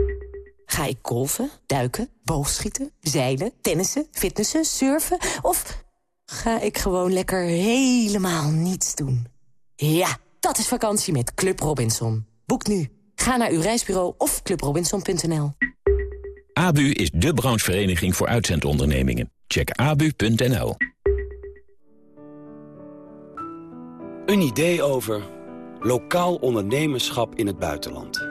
Ga ik golfen, duiken, boogschieten, zeilen, tennissen, fitnessen, surfen... of ga ik gewoon lekker helemaal niets doen? Ja, dat is vakantie met Club Robinson. Boek nu. Ga naar uw reisbureau of clubrobinson.nl. ABU is de branchevereniging voor uitzendondernemingen. Check abu.nl. Een idee over lokaal ondernemerschap in het buitenland.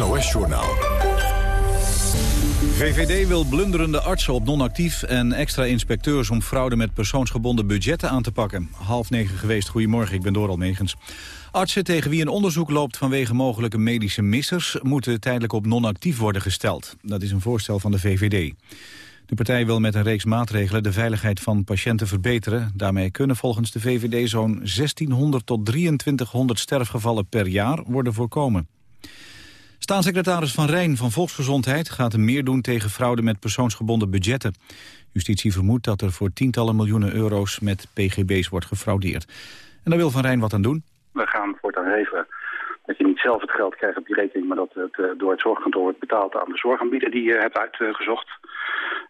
NOS-journaal. VVD wil blunderende artsen op non-actief en extra inspecteurs... om fraude met persoonsgebonden budgetten aan te pakken. Half negen geweest, goedemorgen, ik ben Doral Megens. Artsen tegen wie een onderzoek loopt vanwege mogelijke medische missers... moeten tijdelijk op non-actief worden gesteld. Dat is een voorstel van de VVD. De partij wil met een reeks maatregelen de veiligheid van patiënten verbeteren. Daarmee kunnen volgens de VVD zo'n 1600 tot 2300 sterfgevallen per jaar worden voorkomen. Staatssecretaris Van Rijn van Volksgezondheid gaat er meer doen tegen fraude met persoonsgebonden budgetten. Justitie vermoedt dat er voor tientallen miljoenen euro's met pgb's wordt gefraudeerd. En daar wil Van Rijn wat aan doen. We gaan voortaan regelen dat je niet zelf het geld krijgt op je rekening... maar dat het eh, door het zorgkantoor wordt betaald aan de zorgaanbieder die je hebt uitgezocht.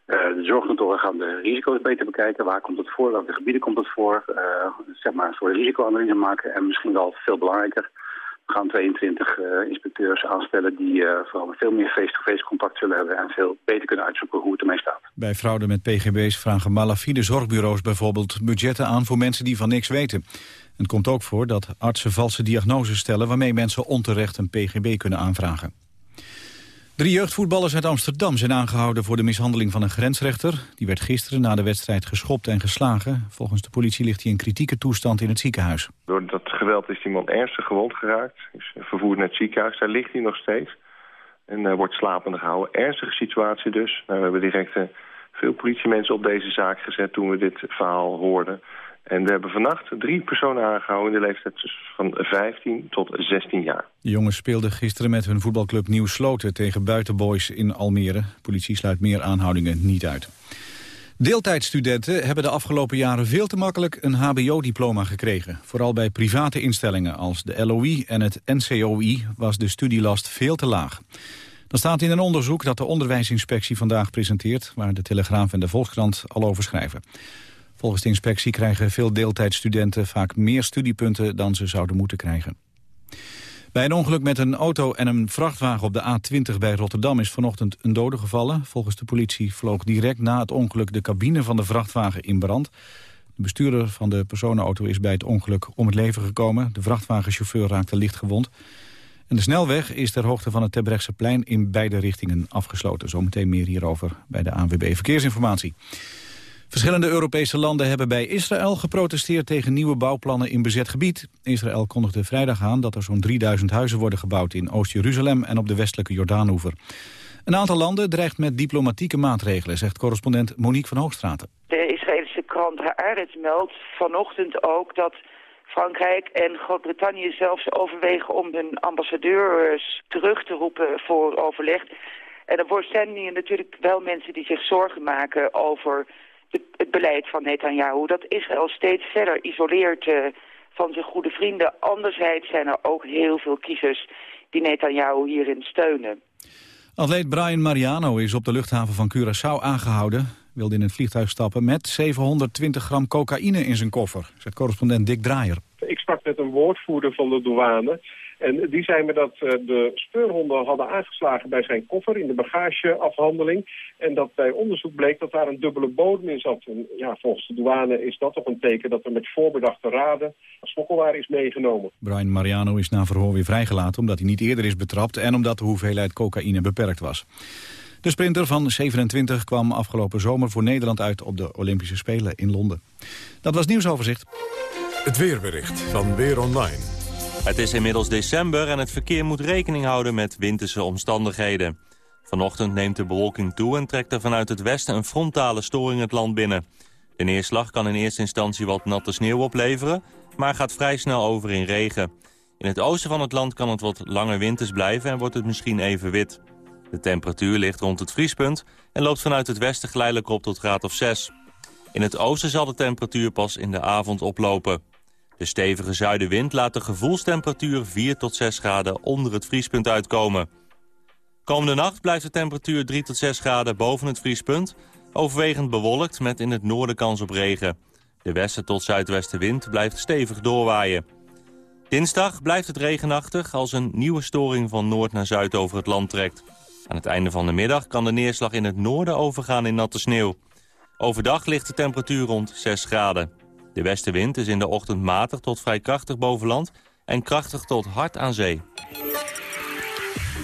Uh, de zorgkantoren gaan de risico's beter bekijken. Waar komt het voor? Welke gebieden komt het voor? Uh, zeg maar voor de risicoanalyse maken. En misschien wel veel belangrijker. Gaan 22 uh, inspecteurs aanstellen die vooral veel meer face-to-face contact zullen hebben. En veel beter kunnen uitzoeken hoe het ermee staat. Bij fraude met pgb's vragen malafide zorgbureaus bijvoorbeeld budgetten aan voor mensen die van niks weten. Het komt ook voor dat artsen valse diagnoses stellen... waarmee mensen onterecht een pgb kunnen aanvragen. Drie jeugdvoetballers uit Amsterdam zijn aangehouden voor de mishandeling van een grensrechter. Die werd gisteren na de wedstrijd geschopt en geslagen. Volgens de politie ligt hij in kritieke toestand in het ziekenhuis. Door dat geweld is die man ernstig gewond geraakt. Is vervoerd naar het ziekenhuis. Daar ligt hij nog steeds. En uh, wordt slapende gehouden. Ernstige situatie dus. Nou, we hebben direct uh, veel politiemensen op deze zaak gezet toen we dit verhaal hoorden. En we hebben vannacht drie personen aangehouden in de leeftijd van 15 tot 16 jaar. De jongens speelden gisteren met hun voetbalclub Nieuw Sloten tegen Buitenboys in Almere. politie sluit meer aanhoudingen niet uit. Deeltijdstudenten hebben de afgelopen jaren veel te makkelijk een hbo-diploma gekregen. Vooral bij private instellingen als de LOI en het NCOI was de studielast veel te laag. Dat staat in een onderzoek dat de onderwijsinspectie vandaag presenteert... waar de Telegraaf en de Volkskrant al over schrijven. Volgens de inspectie krijgen veel deeltijdstudenten vaak meer studiepunten dan ze zouden moeten krijgen. Bij een ongeluk met een auto en een vrachtwagen op de A20 bij Rotterdam is vanochtend een dode gevallen. Volgens de politie vloog direct na het ongeluk de cabine van de vrachtwagen in brand. De bestuurder van de personenauto is bij het ongeluk om het leven gekomen. De vrachtwagenchauffeur raakte licht gewond. En de snelweg is ter hoogte van het plein in beide richtingen afgesloten. Zometeen meer hierover bij de ANWB Verkeersinformatie. Verschillende Europese landen hebben bij Israël geprotesteerd tegen nieuwe bouwplannen in bezet gebied. Israël kondigde vrijdag aan dat er zo'n 3000 huizen worden gebouwd in Oost-Jeruzalem en op de westelijke Jordaanoever. Een aantal landen dreigt met diplomatieke maatregelen, zegt correspondent Monique van Hoogstraten. De Israëlische krant Haaretz meldt vanochtend ook dat Frankrijk en Groot-Brittannië zelfs overwegen om hun ambassadeurs terug te roepen voor overleg. En er zijn hier natuurlijk wel mensen die zich zorgen maken over het beleid van Netanyahu. Dat Israël steeds verder isoleert uh, van zijn goede vrienden. Anderzijds zijn er ook heel veel kiezers die Netanyahu hierin steunen. Atleet Brian Mariano is op de luchthaven van Curaçao aangehouden. Wilde in het vliegtuig stappen met 720 gram cocaïne in zijn koffer, zegt correspondent Dick Draaier. Ik sprak met een woordvoerder van de douane en die zei me dat eh, de speurhonden hadden aangeslagen bij zijn koffer in de bagageafhandeling. En dat bij onderzoek bleek dat daar een dubbele bodem in zat. En ja, volgens de douane is dat toch een teken dat er met voorbedachte raden smokkelwaar is meegenomen. Brian Mariano is na verhoor weer vrijgelaten omdat hij niet eerder is betrapt en omdat de hoeveelheid cocaïne beperkt was. De sprinter van 27 kwam afgelopen zomer voor Nederland uit op de Olympische Spelen in Londen. Dat was nieuwsoverzicht. Het weerbericht van Weer Online. Het is inmiddels december en het verkeer moet rekening houden met winterse omstandigheden. Vanochtend neemt de bewolking toe en trekt er vanuit het westen een frontale storing het land binnen. De neerslag kan in eerste instantie wat natte sneeuw opleveren, maar gaat vrij snel over in regen. In het oosten van het land kan het wat langer winters blijven en wordt het misschien even wit. De temperatuur ligt rond het vriespunt en loopt vanuit het westen geleidelijk op tot graad of 6. In het oosten zal de temperatuur pas in de avond oplopen. De stevige zuidenwind laat de gevoelstemperatuur 4 tot 6 graden onder het vriespunt uitkomen. Komende nacht blijft de temperatuur 3 tot 6 graden boven het vriespunt... overwegend bewolkt met in het noorden kans op regen. De westen tot zuidwestenwind blijft stevig doorwaaien. Dinsdag blijft het regenachtig als een nieuwe storing van noord naar zuid over het land trekt. Aan het einde van de middag kan de neerslag in het noorden overgaan in natte sneeuw. Overdag ligt de temperatuur rond 6 graden. De westenwind is in de ochtend matig tot vrij krachtig boven land... en krachtig tot hard aan zee.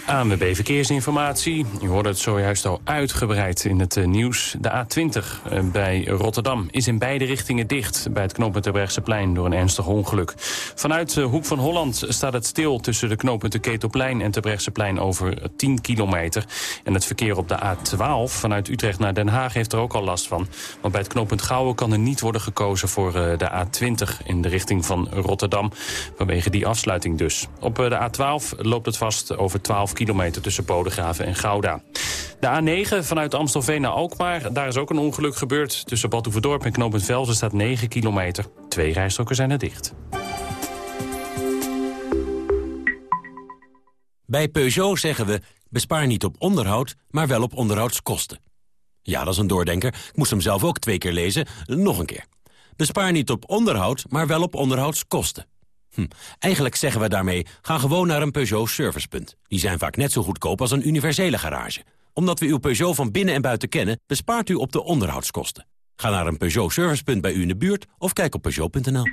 ANWB Verkeersinformatie. U hoorde het zojuist al uitgebreid in het eh, nieuws. De A20 eh, bij Rotterdam is in beide richtingen dicht... bij het knooppunt plein door een ernstig ongeluk. Vanuit de Hoek van Holland staat het stil... tussen de knooppunten Ketelplein en plein over 10 kilometer. En het verkeer op de A12 vanuit Utrecht naar Den Haag heeft er ook al last van. Want bij het knooppunt Gouwen kan er niet worden gekozen... voor eh, de A20 in de richting van Rotterdam. Vanwege die afsluiting dus. Op de A12 loopt het vast over 12 kilometer tussen Bodegraven en Gouda. De A9 vanuit Amstelveen naar Alkmaar. Daar is ook een ongeluk gebeurd. Tussen Badhoevedorp en Knopend Velzen staat 9 kilometer. Twee rijstroken zijn er dicht. Bij Peugeot zeggen we, bespaar niet op onderhoud, maar wel op onderhoudskosten. Ja, dat is een doordenker. Ik moest hem zelf ook twee keer lezen. Nog een keer. Bespaar niet op onderhoud, maar wel op onderhoudskosten. Hm. Eigenlijk zeggen we daarmee, ga gewoon naar een Peugeot servicepunt. Die zijn vaak net zo goedkoop als een universele garage. Omdat we uw Peugeot van binnen en buiten kennen, bespaart u op de onderhoudskosten. Ga naar een Peugeot servicepunt bij u in de buurt of kijk op Peugeot.nl.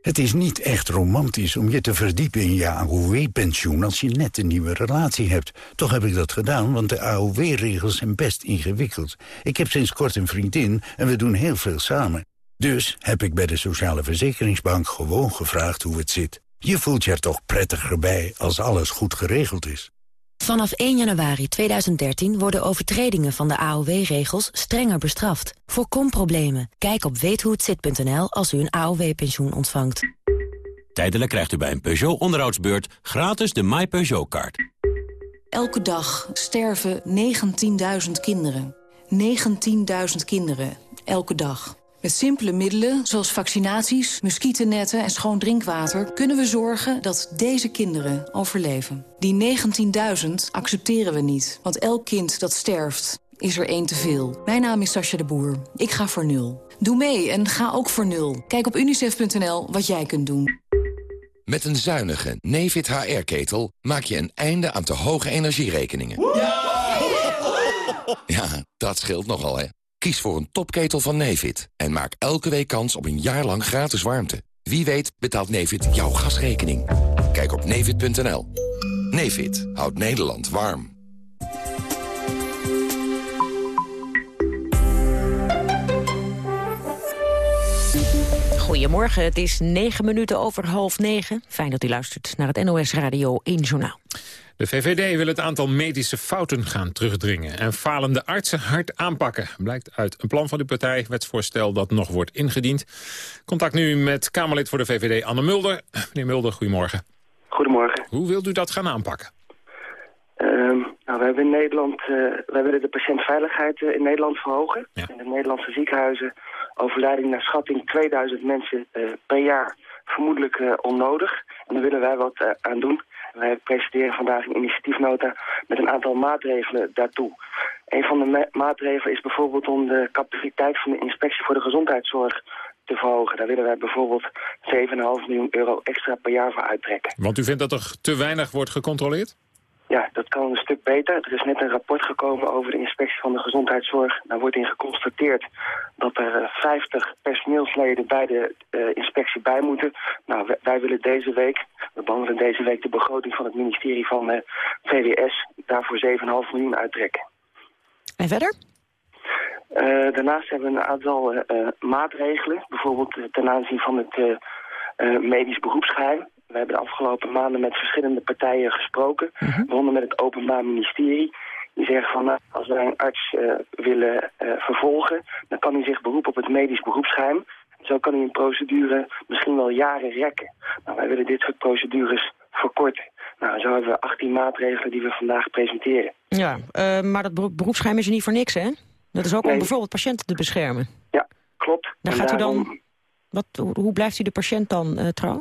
Het is niet echt romantisch om je te verdiepen in je AOW-pensioen als je net een nieuwe relatie hebt. Toch heb ik dat gedaan, want de AOW-regels zijn best ingewikkeld. Ik heb sinds kort een vriendin en we doen heel veel samen. Dus heb ik bij de Sociale Verzekeringsbank gewoon gevraagd hoe het zit. Je voelt je er toch prettiger bij als alles goed geregeld is. Vanaf 1 januari 2013 worden overtredingen van de AOW-regels strenger bestraft. Voorkom problemen. Kijk op weethohetzit.nl als u een AOW-pensioen ontvangt. Tijdelijk krijgt u bij een Peugeot onderhoudsbeurt gratis de My Peugeot-kaart. Elke dag sterven 19.000 kinderen. 19.000 kinderen. Elke dag. Met simpele middelen, zoals vaccinaties, muggennetten en schoon drinkwater... kunnen we zorgen dat deze kinderen overleven. Die 19.000 accepteren we niet, want elk kind dat sterft is er één te veel. Mijn naam is Sascha de Boer. Ik ga voor nul. Doe mee en ga ook voor nul. Kijk op unicef.nl wat jij kunt doen. Met een zuinige Nefit HR-ketel maak je een einde aan te hoge energierekeningen. Ja, dat scheelt nogal, hè. Kies voor een topketel van Nevid en maak elke week kans op een jaar lang gratis warmte. Wie weet betaalt Nevid jouw gasrekening. Kijk op nevid.nl. Nevid houdt Nederland warm. Goedemorgen, het is negen minuten over half negen. Fijn dat u luistert naar het NOS Radio 1 Journaal. De VVD wil het aantal medische fouten gaan terugdringen... en falende artsen hard aanpakken. Blijkt uit een plan van de partij, wetsvoorstel dat nog wordt ingediend. Contact nu met Kamerlid voor de VVD Anne Mulder. Meneer Mulder, goedemorgen. Goedemorgen. Hoe wilt u dat gaan aanpakken? Ehm, nou, we hebben in Nederland, uh, wij willen de patiëntveiligheid uh, in Nederland verhogen. In de Nederlandse ziekenhuizen overlijden naar schatting 2000 mensen uh, per jaar vermoedelijk onnodig. En daar willen wij wat aan doen. Wij presenteren vandaag een initiatiefnota met een aantal maatregelen daartoe. Een van de ma maatregelen is bijvoorbeeld om de capaciteit van de inspectie voor de gezondheidszorg te verhogen. Daar willen wij bijvoorbeeld 7,5 miljoen euro extra per jaar voor uittrekken. Want u vindt dat er te weinig wordt gecontroleerd? Ja, dat kan een stuk beter. Er is net een rapport gekomen over de inspectie van de gezondheidszorg. Daar wordt in geconstateerd dat er 50 personeelsleden bij de uh, inspectie bij moeten. Nou, wij, willen deze week, we behandelen deze week de begroting van het ministerie van de VWS, daarvoor 7,5 miljoen uittrekken. En verder? Uh, daarnaast hebben we een aantal maatregelen, bijvoorbeeld ten aanzien van het medisch beroepsgeheim. We hebben de afgelopen maanden met verschillende partijen gesproken. Mm -hmm. met het Openbaar Ministerie. Die zeggen van, nou, als wij een arts uh, willen uh, vervolgen... dan kan hij zich beroepen op het medisch beroepsgeheim. Zo kan hij een procedure misschien wel jaren rekken. Nou, wij willen dit soort procedures verkorten. Nou, zo hebben we 18 maatregelen die we vandaag presenteren. Ja, uh, maar dat beroepsgeheim is er niet voor niks, hè? Dat is ook nee. om bijvoorbeeld patiënten te beschermen. Ja, klopt. Daar gaat daarom... u dan... Wat, hoe blijft u de patiënt dan trouw?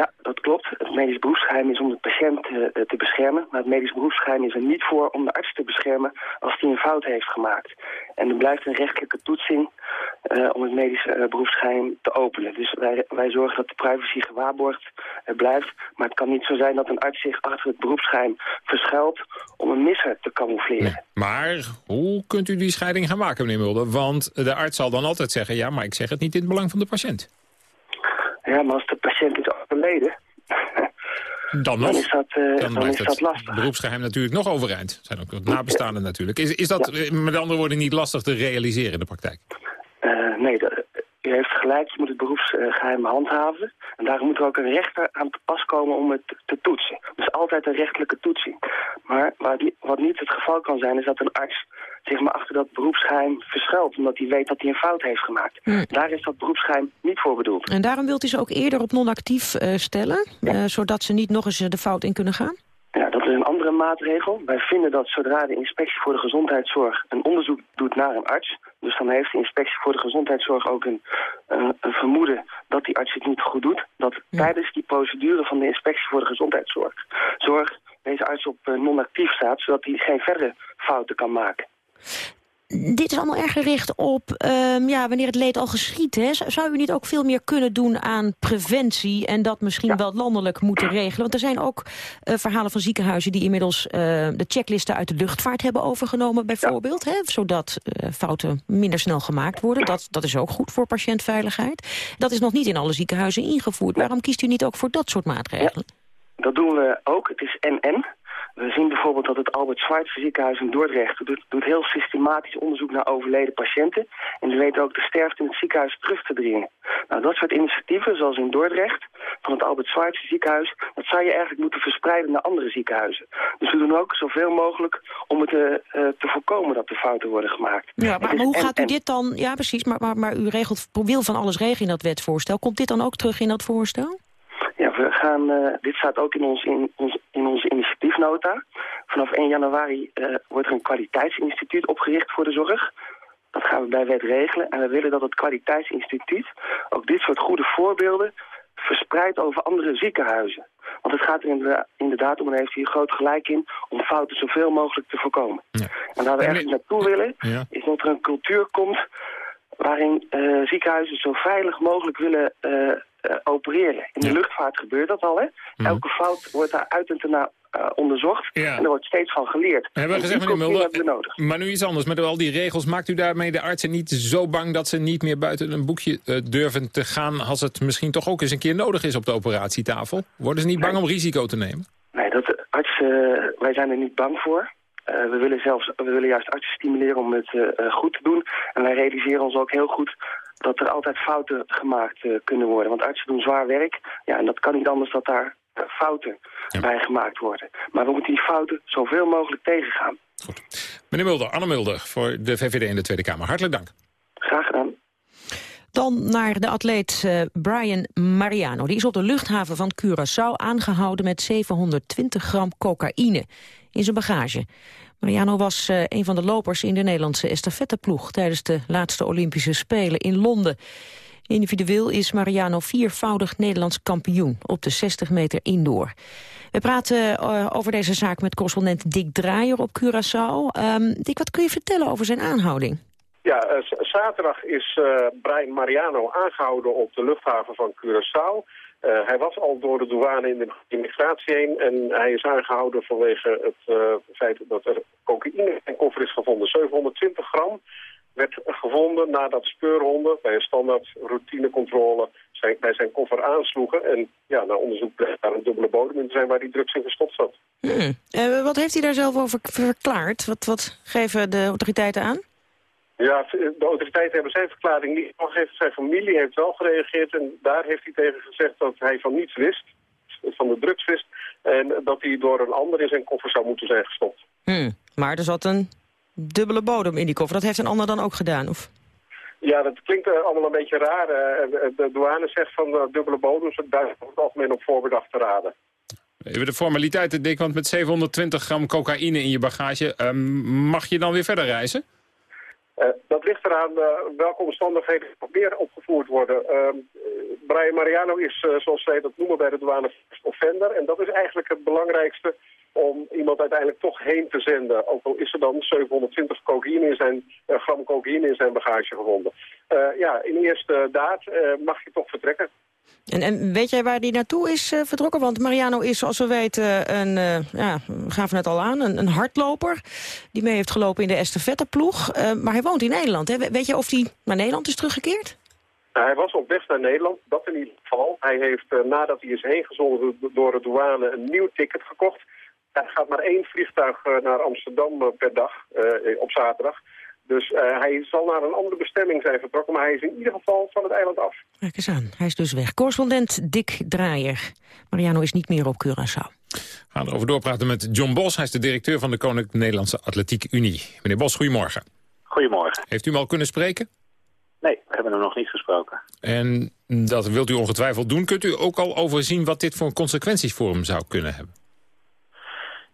Ja, dat klopt. Het medisch beroepsgeheim is om de patiënt uh, te beschermen. Maar het medisch beroepsgeheim is er niet voor om de arts te beschermen als hij een fout heeft gemaakt. En er blijft een rechtelijke toetsing uh, om het medisch beroepsgeheim te openen. Dus wij, wij zorgen dat de privacy gewaarborgd blijft. Maar het kan niet zo zijn dat een arts zich achter het beroepsgeheim verschuilt om een misser te camoufleren. Maar hoe kunt u die scheiding gaan maken, meneer Mulder? Want de arts zal dan altijd zeggen, ja, maar ik zeg het niet in het belang van de patiënt. Ja, maar als de patiënt is overleden... Dan, nog. dan is dat, uh, dan dan is dat lastig. beroepsgeheim natuurlijk nog overeind. Er zijn ook wat nabestaanden natuurlijk. Is, is dat ja. met andere woorden niet lastig te realiseren in de praktijk? Uh, nee, dat, u heeft gelijk. Je moet het beroepsgeheim handhaven. En daarom moet er ook een rechter aan te pas komen om het te toetsen. Dus altijd een rechtelijke toetsing. Maar wat niet het geval kan zijn, is dat een arts zich maar achter dat beroepsgeheim verschuilt... omdat hij weet dat hij een fout heeft gemaakt. Hmm. Daar is dat beroepsgeheim niet voor bedoeld. En daarom wilt u ze ook eerder op non-actief uh, stellen... Ja. Uh, zodat ze niet nog eens de fout in kunnen gaan? Ja, dat is een andere maatregel. Wij vinden dat zodra de inspectie voor de gezondheidszorg een onderzoek doet naar een arts... dus dan heeft de inspectie voor de gezondheidszorg ook een, uh, een vermoeden dat die arts het niet goed doet... dat ja. tijdens die procedure van de inspectie voor de gezondheidszorg... zorg deze arts op non-actief staat, zodat hij geen verdere fouten kan maken. Dit is allemaal erg gericht op um, ja, wanneer het leed al geschiet. Hè? Zou u niet ook veel meer kunnen doen aan preventie... en dat misschien ja. wel landelijk moeten regelen? Want er zijn ook uh, verhalen van ziekenhuizen... die inmiddels uh, de checklisten uit de luchtvaart hebben overgenomen bijvoorbeeld. Ja. Hè? Zodat uh, fouten minder snel gemaakt worden. Dat, dat is ook goed voor patiëntveiligheid. Dat is nog niet in alle ziekenhuizen ingevoerd. Waarom kiest u niet ook voor dat soort maatregelen? Ja. Dat doen we ook. Het is NN. We zien bijvoorbeeld dat het Albert Schweitzer ziekenhuis in Dordrecht doet, doet heel systematisch onderzoek naar overleden patiënten. En die weten ook de sterfte in het ziekenhuis terug te dringen. Nou, dat soort initiatieven, zoals in Dordrecht, van het Albert Schweitzer ziekenhuis, dat zou je eigenlijk moeten verspreiden naar andere ziekenhuizen. Dus we doen ook zoveel mogelijk om het te, uh, te voorkomen dat er fouten worden gemaakt. Ja, maar, maar hoe gaat u dit dan, ja precies, maar, maar, maar u regelt, wil van alles regelen in dat wetsvoorstel. Komt dit dan ook terug in dat voorstel? We gaan, uh, dit staat ook in, ons, in, ons, in onze initiatiefnota. Vanaf 1 januari uh, wordt er een kwaliteitsinstituut opgericht voor de zorg. Dat gaan we bij wet regelen. En we willen dat het kwaliteitsinstituut ook dit soort goede voorbeelden verspreidt over andere ziekenhuizen. Want het gaat er inderdaad om, en heeft hier groot gelijk in, om fouten zoveel mogelijk te voorkomen. Ja. En waar we ergens naartoe willen, ja. is dat er een cultuur komt waarin uh, ziekenhuizen zo veilig mogelijk willen uh, uh, opereren. In de ja. luchtvaart gebeurt dat al, hè? Mm. Elke fout wordt daar uit en te na uh, onderzocht. Ja. En er wordt steeds van geleerd. We hebben gezegd, meneer Mulder, nodig. maar nu iets anders. Met al die regels, maakt u daarmee de artsen niet zo bang... dat ze niet meer buiten een boekje uh, durven te gaan... als het misschien toch ook eens een keer nodig is op de operatietafel? Worden ze niet bang nee. om risico te nemen? Nee, dat, artsen, wij zijn er niet bang voor. Uh, we willen zelfs, we willen juist artsen stimuleren om het goed te doen. En wij realiseren ons ook heel goed dat er altijd fouten gemaakt eh, kunnen worden. Want artsen doen zwaar werk. Ja, en dat kan niet anders dat daar eh, fouten bij gemaakt worden. Maar we moeten die fouten zoveel mogelijk tegengaan. Meneer Mulder, Anne Mulder voor de VVD in de Tweede Kamer. Hartelijk dank. Graag gedaan. Dan naar de atleet uh, Brian Mariano. Die is op de luchthaven van Curaçao aangehouden met 720 gram cocaïne in zijn bagage. Mariano was uh, een van de lopers in de Nederlandse estafetteploeg... tijdens de laatste Olympische Spelen in Londen. Individueel is Mariano viervoudig Nederlands kampioen op de 60 meter indoor. We praten uh, over deze zaak met correspondent Dick Draaier op Curaçao. Um, Dick, wat kun je vertellen over zijn aanhouding? Ja, uh, zaterdag is uh, Brian Mariano aangehouden op de luchthaven van Curaçao. Uh, hij was al door de douane in de immigratie heen en hij is aangehouden vanwege het uh, feit dat er cocaïne in zijn koffer is gevonden. 720 gram werd gevonden nadat speurhonden bij een standaard routinecontrole zijn, bij zijn koffer aansloegen. En ja, na onderzoek bleek daar een dubbele bodem in te zijn waar die drugs in gestopt zat. Hmm. Uh, wat heeft hij daar zelf over verklaard? Wat, wat geven de autoriteiten aan? Ja, de autoriteiten hebben zijn verklaring niet gegeven. Zijn familie heeft wel gereageerd en daar heeft hij tegen gezegd dat hij van niets wist, van de drugs wist, en dat hij door een ander in zijn koffer zou moeten zijn gestopt. Hmm, maar er zat een dubbele bodem in die koffer. Dat heeft een ander dan ook gedaan, of? Ja, dat klinkt uh, allemaal een beetje raar. Uh, de douane zegt van uh, dubbele bodems, daar is het algemeen op voorbedacht te raden. Even de formaliteiten, Dick, want met 720 gram cocaïne in je bagage... mag je dan weer verder reizen? Uh, dat ligt eraan uh, welke omstandigheden meer opgevoerd worden. Uh, Brian Mariano is, zoals zij dat noemen bij de douane, offender. En dat is eigenlijk het belangrijkste om iemand uiteindelijk toch heen te zenden. Ook al is er dan 720 cocaïne in zijn, gram cocaïne in zijn bagage gevonden. ja, in eerste daad mag je toch vertrekken. En, weet jij waar die naartoe is uh, vertrokken? Want Mariano is, zoals we weten, een, uh, ja, we gaven het al aan, een, een, hardloper... die mee heeft gelopen in de estafetteploeg. Uh, maar hij woont in Nederland. Hè? Weet je of hij naar Nederland is teruggekeerd? Nou, hij was op weg naar Nederland, dat in ieder geval. Hij heeft, nadat hij is heen gezonden door de douane, een nieuw ticket gekocht. Er gaat maar één vliegtuig naar Amsterdam per dag, op zaterdag... Dus uh, hij zal naar een andere bestemming zijn vertrokken, maar hij is in ieder geval van het eiland af. Kijk eens aan, hij is dus weg. Correspondent Dick Draaier. Mariano is niet meer op Curaçao. We gaan erover doorpraten met John Bos. Hij is de directeur van de Koninklijke Nederlandse Atletiek Unie. Meneer Bos, goedemorgen. Goedemorgen. Heeft u hem al kunnen spreken? Nee, we hebben hem nog niet gesproken. En dat wilt u ongetwijfeld doen. Kunt u ook al overzien wat dit voor consequenties voor hem zou kunnen hebben?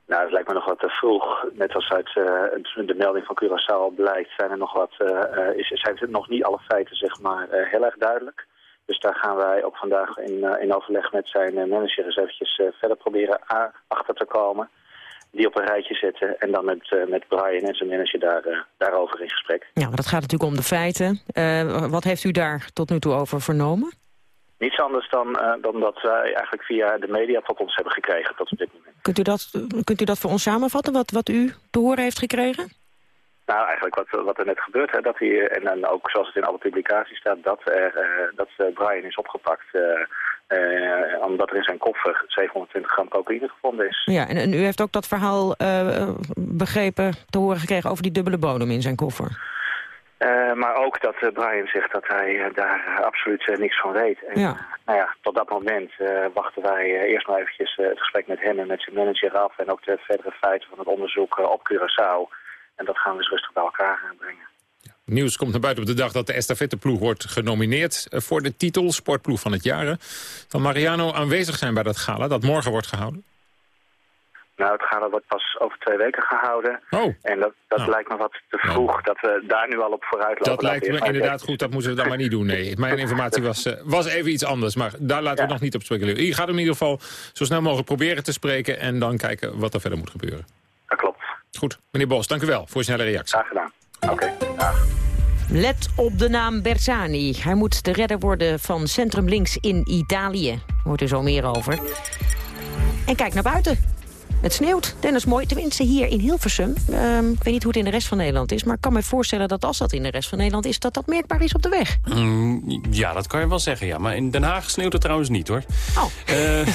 Nou, het lijkt me nog wat te vroeg. Net als uit uh, de melding van Curaçao blijkt, zijn er nog wat, uh, is, zijn er nog niet alle feiten zeg maar, heel erg duidelijk. Dus daar gaan wij ook vandaag in, in overleg met zijn manager eens eventjes verder proberen achter te komen. Die op een rijtje zetten en dan met, met Brian en zijn manager daar, daarover in gesprek. Ja, maar dat gaat natuurlijk om de feiten. wat heeft u daar tot nu toe over vernomen? Niets anders dan, uh, dan dat wij eigenlijk via de media tot ons hebben gekregen tot op dit moment. Kunt u dat, kunt u dat voor ons samenvatten, wat, wat u te horen heeft gekregen? Nou, eigenlijk wat, wat er net gebeurt, hè, dat hij, en dan ook zoals het in alle publicaties staat, dat, er, uh, dat uh, Brian is opgepakt. omdat er in zijn koffer 720 gram cocaïne gevonden is. Ja, en, en u heeft ook dat verhaal begrepen te horen gekregen over die dubbele bodem in zijn koffer? Uh, maar ook dat uh, Brian zegt dat hij uh, daar absoluut niks van weet. En, ja. nou ja, tot dat moment wachten wij eerst maar eventjes het gesprek met hem en met zijn manager af... en ook de verdere feiten van het onderzoek op Curaçao. En dat gaan we eens rustig bij elkaar brengen. Ja. Nieuws komt naar buiten op de dag dat de estafetteploeg wordt genomineerd... voor de titel Sportploeg van het jaar. Zal Mariano aanwezig zijn bij dat gala dat morgen wordt gehouden? Nou, het gala wordt pas over twee weken gehouden. Oh. En dat, dat nou. lijkt me wat te vroeg, nou. dat we daar nu al op vooruit lopen. Dat lijkt me inderdaad goed, dat moeten we dan maar niet doen. Nee, mijn informatie was, uh, was even iets anders, maar daar laten ja. we nog niet op speculeren. Je gaat hem in ieder geval zo snel mogelijk proberen te spreken... en dan kijken wat er verder moet gebeuren. Dat klopt. Goed. Meneer Bos, dank u wel voor uw snelle reactie. Graag gedaan. Oké, okay. Let op de naam Bersani. Hij moet de redder worden van Centrum Links in Italië. Hoort er zo meer over. En kijk naar buiten. Het sneeuwt, Dennis mooi, tenminste hier in Hilversum. Um, ik weet niet hoe het in de rest van Nederland is... maar ik kan me voorstellen dat als dat in de rest van Nederland is... dat dat merkbaar is op de weg. Mm, ja, dat kan je wel zeggen, ja. Maar in Den Haag sneeuwt het trouwens niet, hoor. Oh. Uh,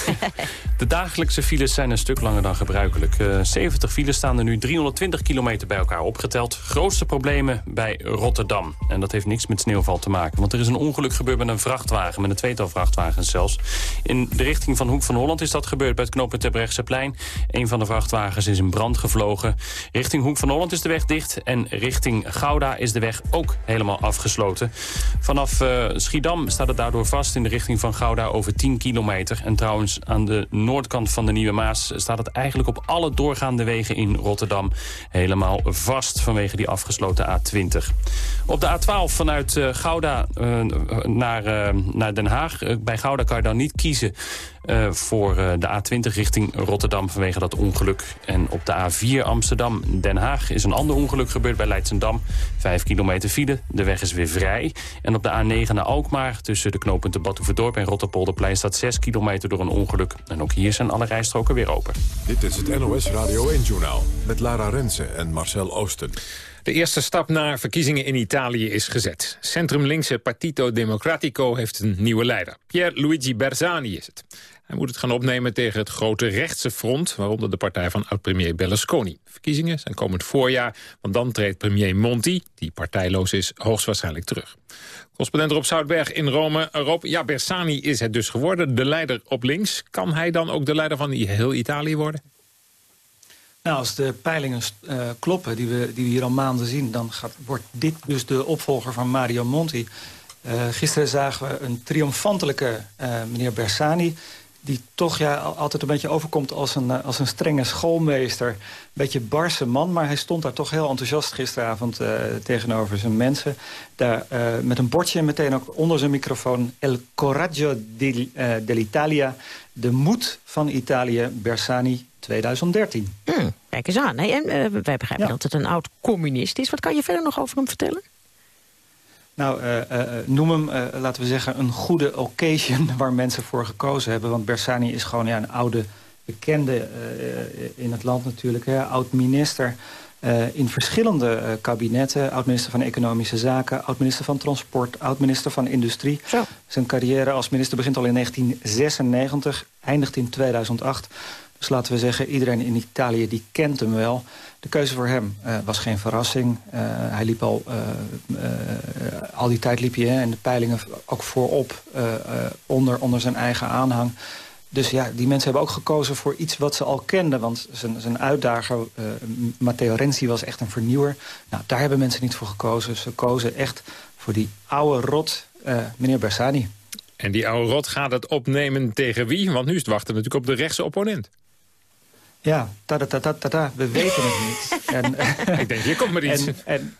De dagelijkse files zijn een stuk langer dan gebruikelijk. 70 files staan er nu 320 kilometer bij elkaar opgeteld. Grootste problemen bij Rotterdam. En dat heeft niks met sneeuwval te maken. Want er is een ongeluk gebeurd met een vrachtwagen. Met een tweetal vrachtwagens zelfs. In de richting van Hoek van Holland is dat gebeurd bij het knooppunt plein. Een van de vrachtwagens is in brand gevlogen. Richting Hoek van Holland is de weg dicht. En richting Gouda is de weg ook helemaal afgesloten. Vanaf uh, Schiedam staat het daardoor vast in de richting van Gouda over 10 kilometer. En trouwens aan de noordkant van de Nieuwe Maas staat het eigenlijk op alle doorgaande wegen in Rotterdam helemaal vast vanwege die afgesloten A20. Op de A12 vanuit uh, Gouda uh, naar, naar Den Haag. bij Gouda kan je dan niet kiezen uh, voor uh, de A20 richting Rotterdam vanwege dat ongeluk. En op de A4 Amsterdam-Den Haag is een ander ongeluk gebeurd bij Leidsendam. Vijf kilometer file, de weg is weer vrij. En op de A9 naar Alkmaar tussen de knooppunten Badhoevedorp en Rotterpolderplein staat 6 kilometer door een ongeluk. En ook hier zijn alle rijstroken weer open. Dit is het NOS Radio 1-journaal met Lara Rensen en Marcel Oosten. De eerste stap naar verkiezingen in Italië is gezet. Centrum-linkse Partito Democratico heeft een nieuwe leider. Pierluigi Bersani is het. Hij moet het gaan opnemen tegen het grote rechtse front... waaronder de partij van oud-premier Berlusconi. Verkiezingen zijn komend voorjaar, want dan treedt premier Monti... die partijloos is, hoogstwaarschijnlijk terug. Correspondent Rob Zoutberg in Rome. Rob, ja, Bersani is het dus geworden, de leider op links. Kan hij dan ook de leider van heel Italië worden? Nou, als de peilingen uh, kloppen, die we, die we hier al maanden zien... dan gaat, wordt dit dus de opvolger van Mario Monti. Uh, gisteren zagen we een triomfantelijke uh, meneer Bersani die toch ja, altijd een beetje overkomt als een, eh, als een strenge schoolmeester. Een beetje barse man, maar hij stond daar toch heel enthousiast gisteravond uh, tegenover zijn mensen. Daar, uh, met een bordje meteen ook onder zijn microfoon... El coraggio dell'Italia, de moed van Italië, Bersani 2013. Hmm, kijk eens aan. Hey, en wij begrijpen dat het een oud communist is. Wat kan je verder nog over hem vertellen? Nou, uh, uh, noem hem, uh, laten we zeggen, een goede occasion waar mensen voor gekozen hebben. Want Bersani is gewoon ja, een oude bekende in het land natuurlijk. Oud-minister in verschillende kabinetten. Oud-minister van Economische Zaken, oud-minister van Transport, oud-minister van Industrie. Zo. Zijn carrière als minister begint al in 1996, eindigt in 2008. Dus laten we zeggen, iedereen in Italië die kent hem wel. De keuze voor hem uh, was geen verrassing. Uh, hij liep al, uh, al die tijd liep hij in de peilingen ook voorop onder, onder zijn eigen aanhang. Dus ja, die mensen hebben ook gekozen voor iets wat ze al kenden. Want zijn, zijn uitdager, Matteo Renzi, was echt een vernieuwer. Nou, daar hebben mensen niet voor gekozen. Ze kozen echt voor die oude rot, meneer Bersani. En die oude rot gaat het opnemen tegen wie? Want nu is het wachten natuurlijk op de rechtse opponent. Ja, ta ta ta ta ta, we weten het niet. En, Ik denk, hier komt maar iets. En, en,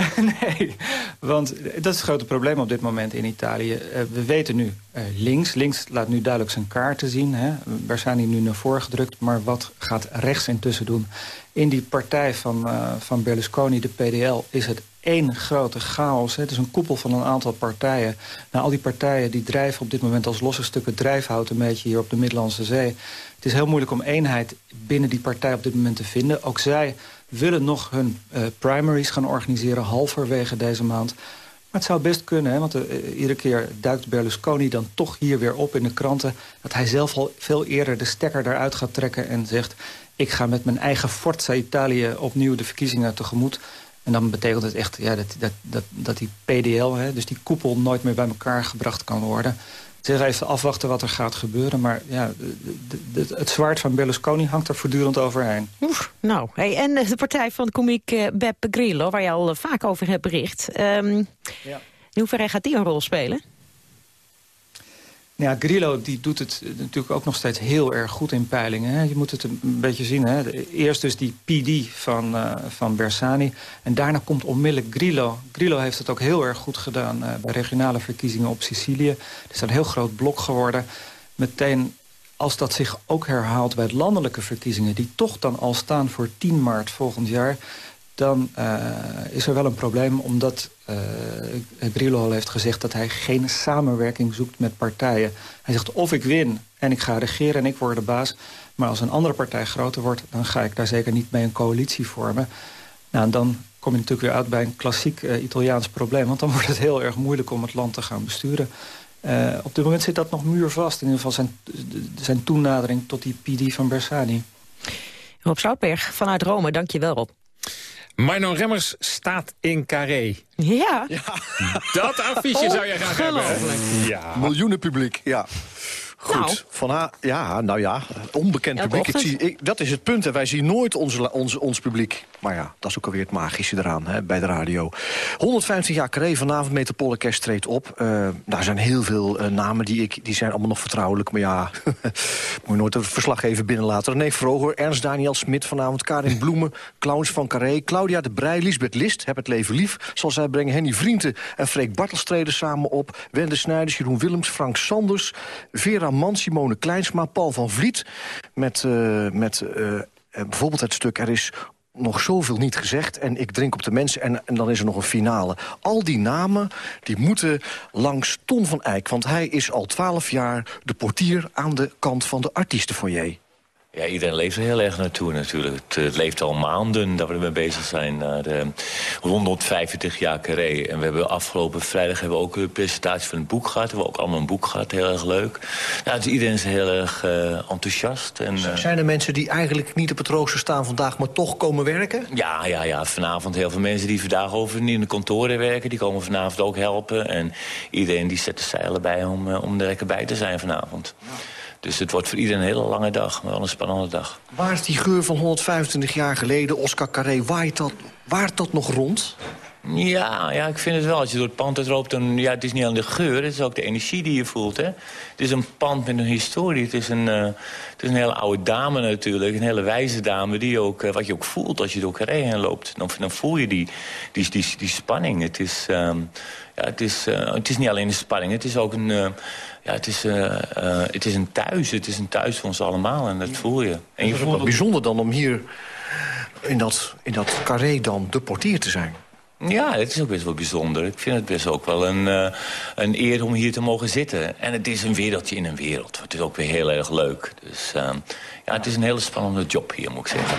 nee, want dat is het grote probleem op dit moment in Italië. Uh, we weten nu uh, links. Links laat nu duidelijk zijn kaarten zien. Hè. Bersani nu naar voren gedrukt. Maar wat gaat rechts intussen doen? In die partij van, uh, van Berlusconi, de PDL, is het één grote chaos. Het is een koepel van een aantal partijen. Nou, al die partijen die drijven op dit moment als losse stukken drijfhout... een beetje hier op de Middellandse Zee. Het is heel moeilijk om eenheid binnen die partij op dit moment te vinden. Ook zij willen nog hun uh, primaries gaan organiseren halverwege deze maand. Maar het zou best kunnen, hè, want uh, iedere keer duikt Berlusconi dan toch hier weer op in de kranten... dat hij zelf al veel eerder de stekker eruit gaat trekken en zegt... ik ga met mijn eigen Forza Italië opnieuw de verkiezingen tegemoet. En dan betekent het echt ja, dat, dat, dat, dat die PDL, hè, dus die koepel, nooit meer bij elkaar gebracht kan worden zeg even afwachten wat er gaat gebeuren. Maar ja, het zwaard van Berlusconi hangt er voortdurend overheen. Oef, nou, hey, en de partij van komiek uh, Beppe Grillo, waar je al vaak over hebt bericht. Um, ja. In hoeverre gaat die een rol spelen? Ja, Grillo die doet het natuurlijk ook nog steeds heel erg goed in peilingen. Hè. Je moet het een beetje zien. Hè. Eerst dus die PD van, uh, van Bersani. En daarna komt onmiddellijk Grillo. Grillo heeft het ook heel erg goed gedaan uh, bij regionale verkiezingen op Sicilië. Het is een heel groot blok geworden. Meteen als dat zich ook herhaalt bij landelijke verkiezingen... die toch dan al staan voor 10 maart volgend jaar dan uh, is er wel een probleem omdat Grillo al heeft gezegd... dat hij geen samenwerking zoekt met partijen. Hij zegt of ik win en ik ga regeren en ik word de baas... maar als een andere partij groter wordt... dan ga ik daar zeker niet mee een coalitie vormen. Nou, en dan kom je natuurlijk weer uit bij een klassiek uh, Italiaans probleem... want dan wordt het heel erg moeilijk om het land te gaan besturen. Op dit moment zit dat nog muurvast. In ieder geval zijn, zijn toenadering tot die PD van Bersani. Rob Zoutberg vanuit Rome, dank je wel Rob. Mino Remmers staat in Carré. Ja. ja. Dat affiche zou jij graag hebben. Ja. Miljoenen publiek, ja. Goed. Nou. Van haar, ja, nou ja, onbekend publiek. Ik zie, ik, dat is het punt. Wij zien nooit ons, ons, ons publiek. Maar ja, dat is ook alweer het magische eraan hè, bij de radio. 150 jaar Carré, vanavond Metropoolorkest treedt op. Uh, daar zijn heel veel uh, namen, die, ik, die zijn allemaal nog vertrouwelijk. Maar ja, moet je nooit een verslaggever binnenlaten. Nee, Vroger, Ernst Daniel Smit vanavond, Karin Bloemen... Clowns van Carré, Claudia de Brij, Lisbeth List... Heb het leven lief, zal zij brengen. Henny Vrienden en Freek Bartels treden samen op. Wende Snijders, Jeroen Willems, Frank Sanders... Vera Man, Simone Kleinsma, Paul van Vliet... met, uh, met uh, bijvoorbeeld het stuk Er is nog zoveel niet gezegd en ik drink op de mensen en, en, dan is er nog een finale. Al die namen die moeten langs Ton van Eyck... want hij is al twaalf jaar de portier aan de kant van de artiestenfoyer. Ja, iedereen leeft er heel erg naartoe natuurlijk. Het, het leeft al maanden dat we ermee bezig zijn. Naar de 150 jaar carré. En we hebben afgelopen vrijdag hebben we ook een presentatie van een boek gehad. We hebben ook allemaal een boek gehad, heel erg leuk. Nou, dus iedereen is heel erg uh, enthousiast. En, uh, zijn er mensen die eigenlijk niet op het rooster staan vandaag... maar toch komen werken? Ja, ja, ja. Vanavond heel veel mensen die vandaag over in de kantoren werken... die komen vanavond ook helpen. En iedereen die zet de zeilen bij om, uh, om er lekker bij te zijn vanavond. Ja. Dus het wordt voor iedereen een hele lange dag, maar wel een spannende dag. Waar is die geur van 125 jaar geleden, Oscar Carré, waait dat, waait dat nog rond? Ja, ja, ik vind het wel. Als je door het pand uitloopt, dan... Ja, het is niet alleen de geur, het is ook de energie die je voelt. Hè? Het is een pand met een historie. Het is een, uh, het is een hele oude dame natuurlijk. Een hele wijze dame, die ook, uh, wat je ook voelt als je door Carré heen loopt. Dan, dan voel je die, die, die, die spanning. Het is, um, ja, het, is, uh, het is niet alleen de spanning, het is ook een... ja, het is, het is een thuis. Het is een thuis voor ons allemaal en dat voel je. En je voelt het bijzonder dan om hier in dat, in dat carré dan de portier te zijn. Ja, het is ook best wel bijzonder. Ik vind het best ook wel een, uh, een eer om hier te mogen zitten. En het is een wereldje in een wereld. Het is ook weer heel erg leuk. Dus uh, ja, het is een hele spannende job hier, moet ik zeggen.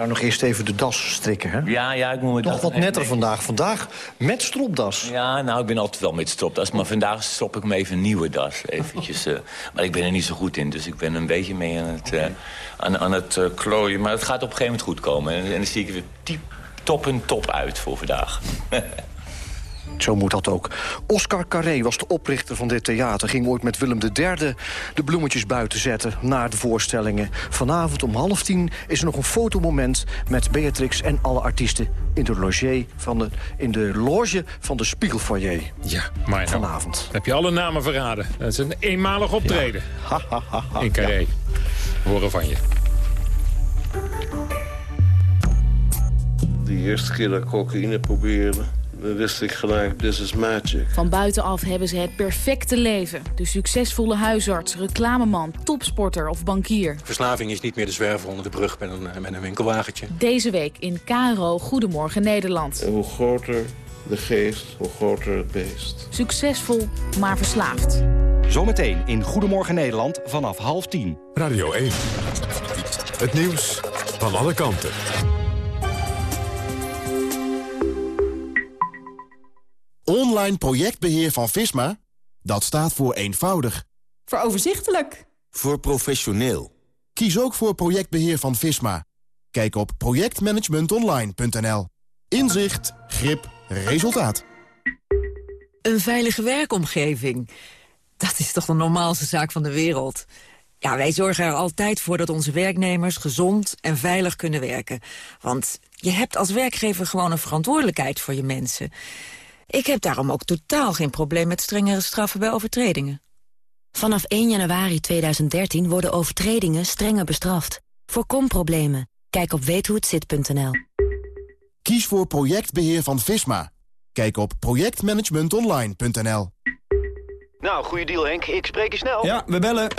Nou, nog eerst even de das strikken, hè? Ja, ja, ik moet me Toch wat netter vandaag. Vandaag met stropdas. Ja, nou, ik ben altijd wel met stropdas. Maar vandaag stop ik me even een nieuwe das. Eventjes, uh, maar ik ben er niet zo goed in. Dus ik ben een beetje mee aan het, uh, aan, aan het uh, klooien. Maar het gaat op een gegeven moment goed komen. En, en dan zie ik weer diep top en top uit voor vandaag. Zo moet dat ook. Oscar Carré was de oprichter van dit theater. Ging ooit met Willem III de bloemetjes buiten zetten na de voorstellingen. Vanavond om half tien is er nog een fotomoment met Beatrix en alle artiesten in de loge van de, in de loge van de Spiegelfoyer. Ja, maar vanavond. Heb je alle namen verraden? Dat is een eenmalig optreden. Ja. Ha, ha, ha, in Carré. Ja. Horen van je. De eerste keer dat ik cocaïne probeerde, wist ik gelijk, this is magic. Van buitenaf hebben ze het perfecte leven. De succesvolle huisarts, reclameman, topsporter of bankier. Verslaving is niet meer de zwerver onder de brug met een, met een winkelwagentje. Deze week in KRO Goedemorgen Nederland. En hoe groter de geest, hoe groter het beest. Succesvol, maar verslaafd. Zometeen in Goedemorgen Nederland vanaf half tien. Radio 1. Het nieuws van alle kanten. Online projectbeheer van Visma? Dat staat voor eenvoudig. Voor overzichtelijk. Voor professioneel. Kies ook voor projectbeheer van Visma. Kijk op projectmanagementonline.nl. Inzicht, grip, resultaat. Een veilige werkomgeving. Dat is toch de normaalste zaak van de wereld. Ja, wij zorgen er altijd voor dat onze werknemers gezond en veilig kunnen werken. Want je hebt als werkgever gewoon een verantwoordelijkheid voor je mensen. Ik heb daarom ook totaal geen probleem met strengere straffen bij overtredingen. Vanaf 1 januari 2013 worden overtredingen strenger bestraft. Voorkom problemen. Kijk op weethohetzit.nl. Kies voor projectbeheer van Visma. Kijk op projectmanagementonline.nl. Nou, goede deal Henk. Ik spreek je snel. Ja, we bellen.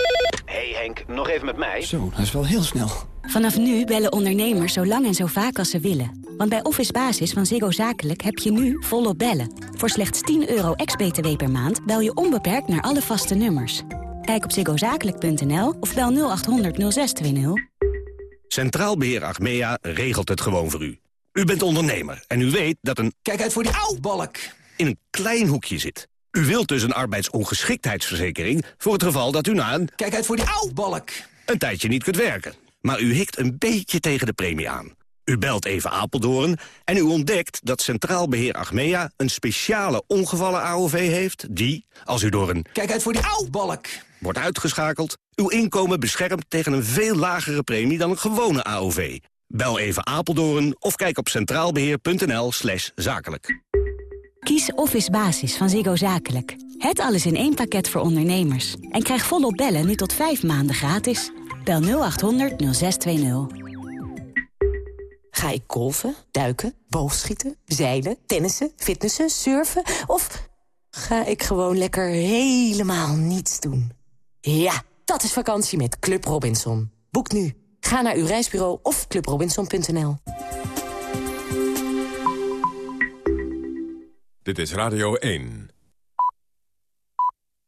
hey Henk, nog even met mij. Zo, dat is wel heel snel. Vanaf nu bellen ondernemers zo lang en zo vaak als ze willen. Want bij Office Basis van Ziggo Zakelijk heb je nu volop bellen. Voor slechts 10 euro ex-BTW per maand bel je onbeperkt naar alle vaste nummers. Kijk op ziggozakelijk.nl of bel 0800 0620. Centraal Beheer Achmea regelt het gewoon voor u. U bent ondernemer en u weet dat een... Kijk uit voor die balk in een klein hoekje zit. U wilt dus een arbeidsongeschiktheidsverzekering voor het geval dat u na een... Kijk uit voor die balk. Een tijdje niet kunt werken. Maar u hikt een beetje tegen de premie aan. U belt even Apeldoorn en u ontdekt dat Centraal Beheer Achmea... een speciale ongevallen AOV heeft die, als u door een... Kijk uit voor die balk. ...wordt uitgeschakeld, uw inkomen beschermt tegen een veel lagere premie dan een gewone AOV. Bel even Apeldoorn of kijk op centraalbeheer.nl slash zakelijk. Kies Office Basis van Ziggo Zakelijk. Het alles in één pakket voor ondernemers. En krijg volop bellen nu tot vijf maanden gratis. Bel 0800 0620. Ga ik golfen, duiken, boogschieten, zeilen, tennissen, fitnessen, surfen... of ga ik gewoon lekker helemaal niets doen? Ja, dat is vakantie met Club Robinson. Boek nu. Ga naar uw reisbureau of clubrobinson.nl. Dit is Radio 1.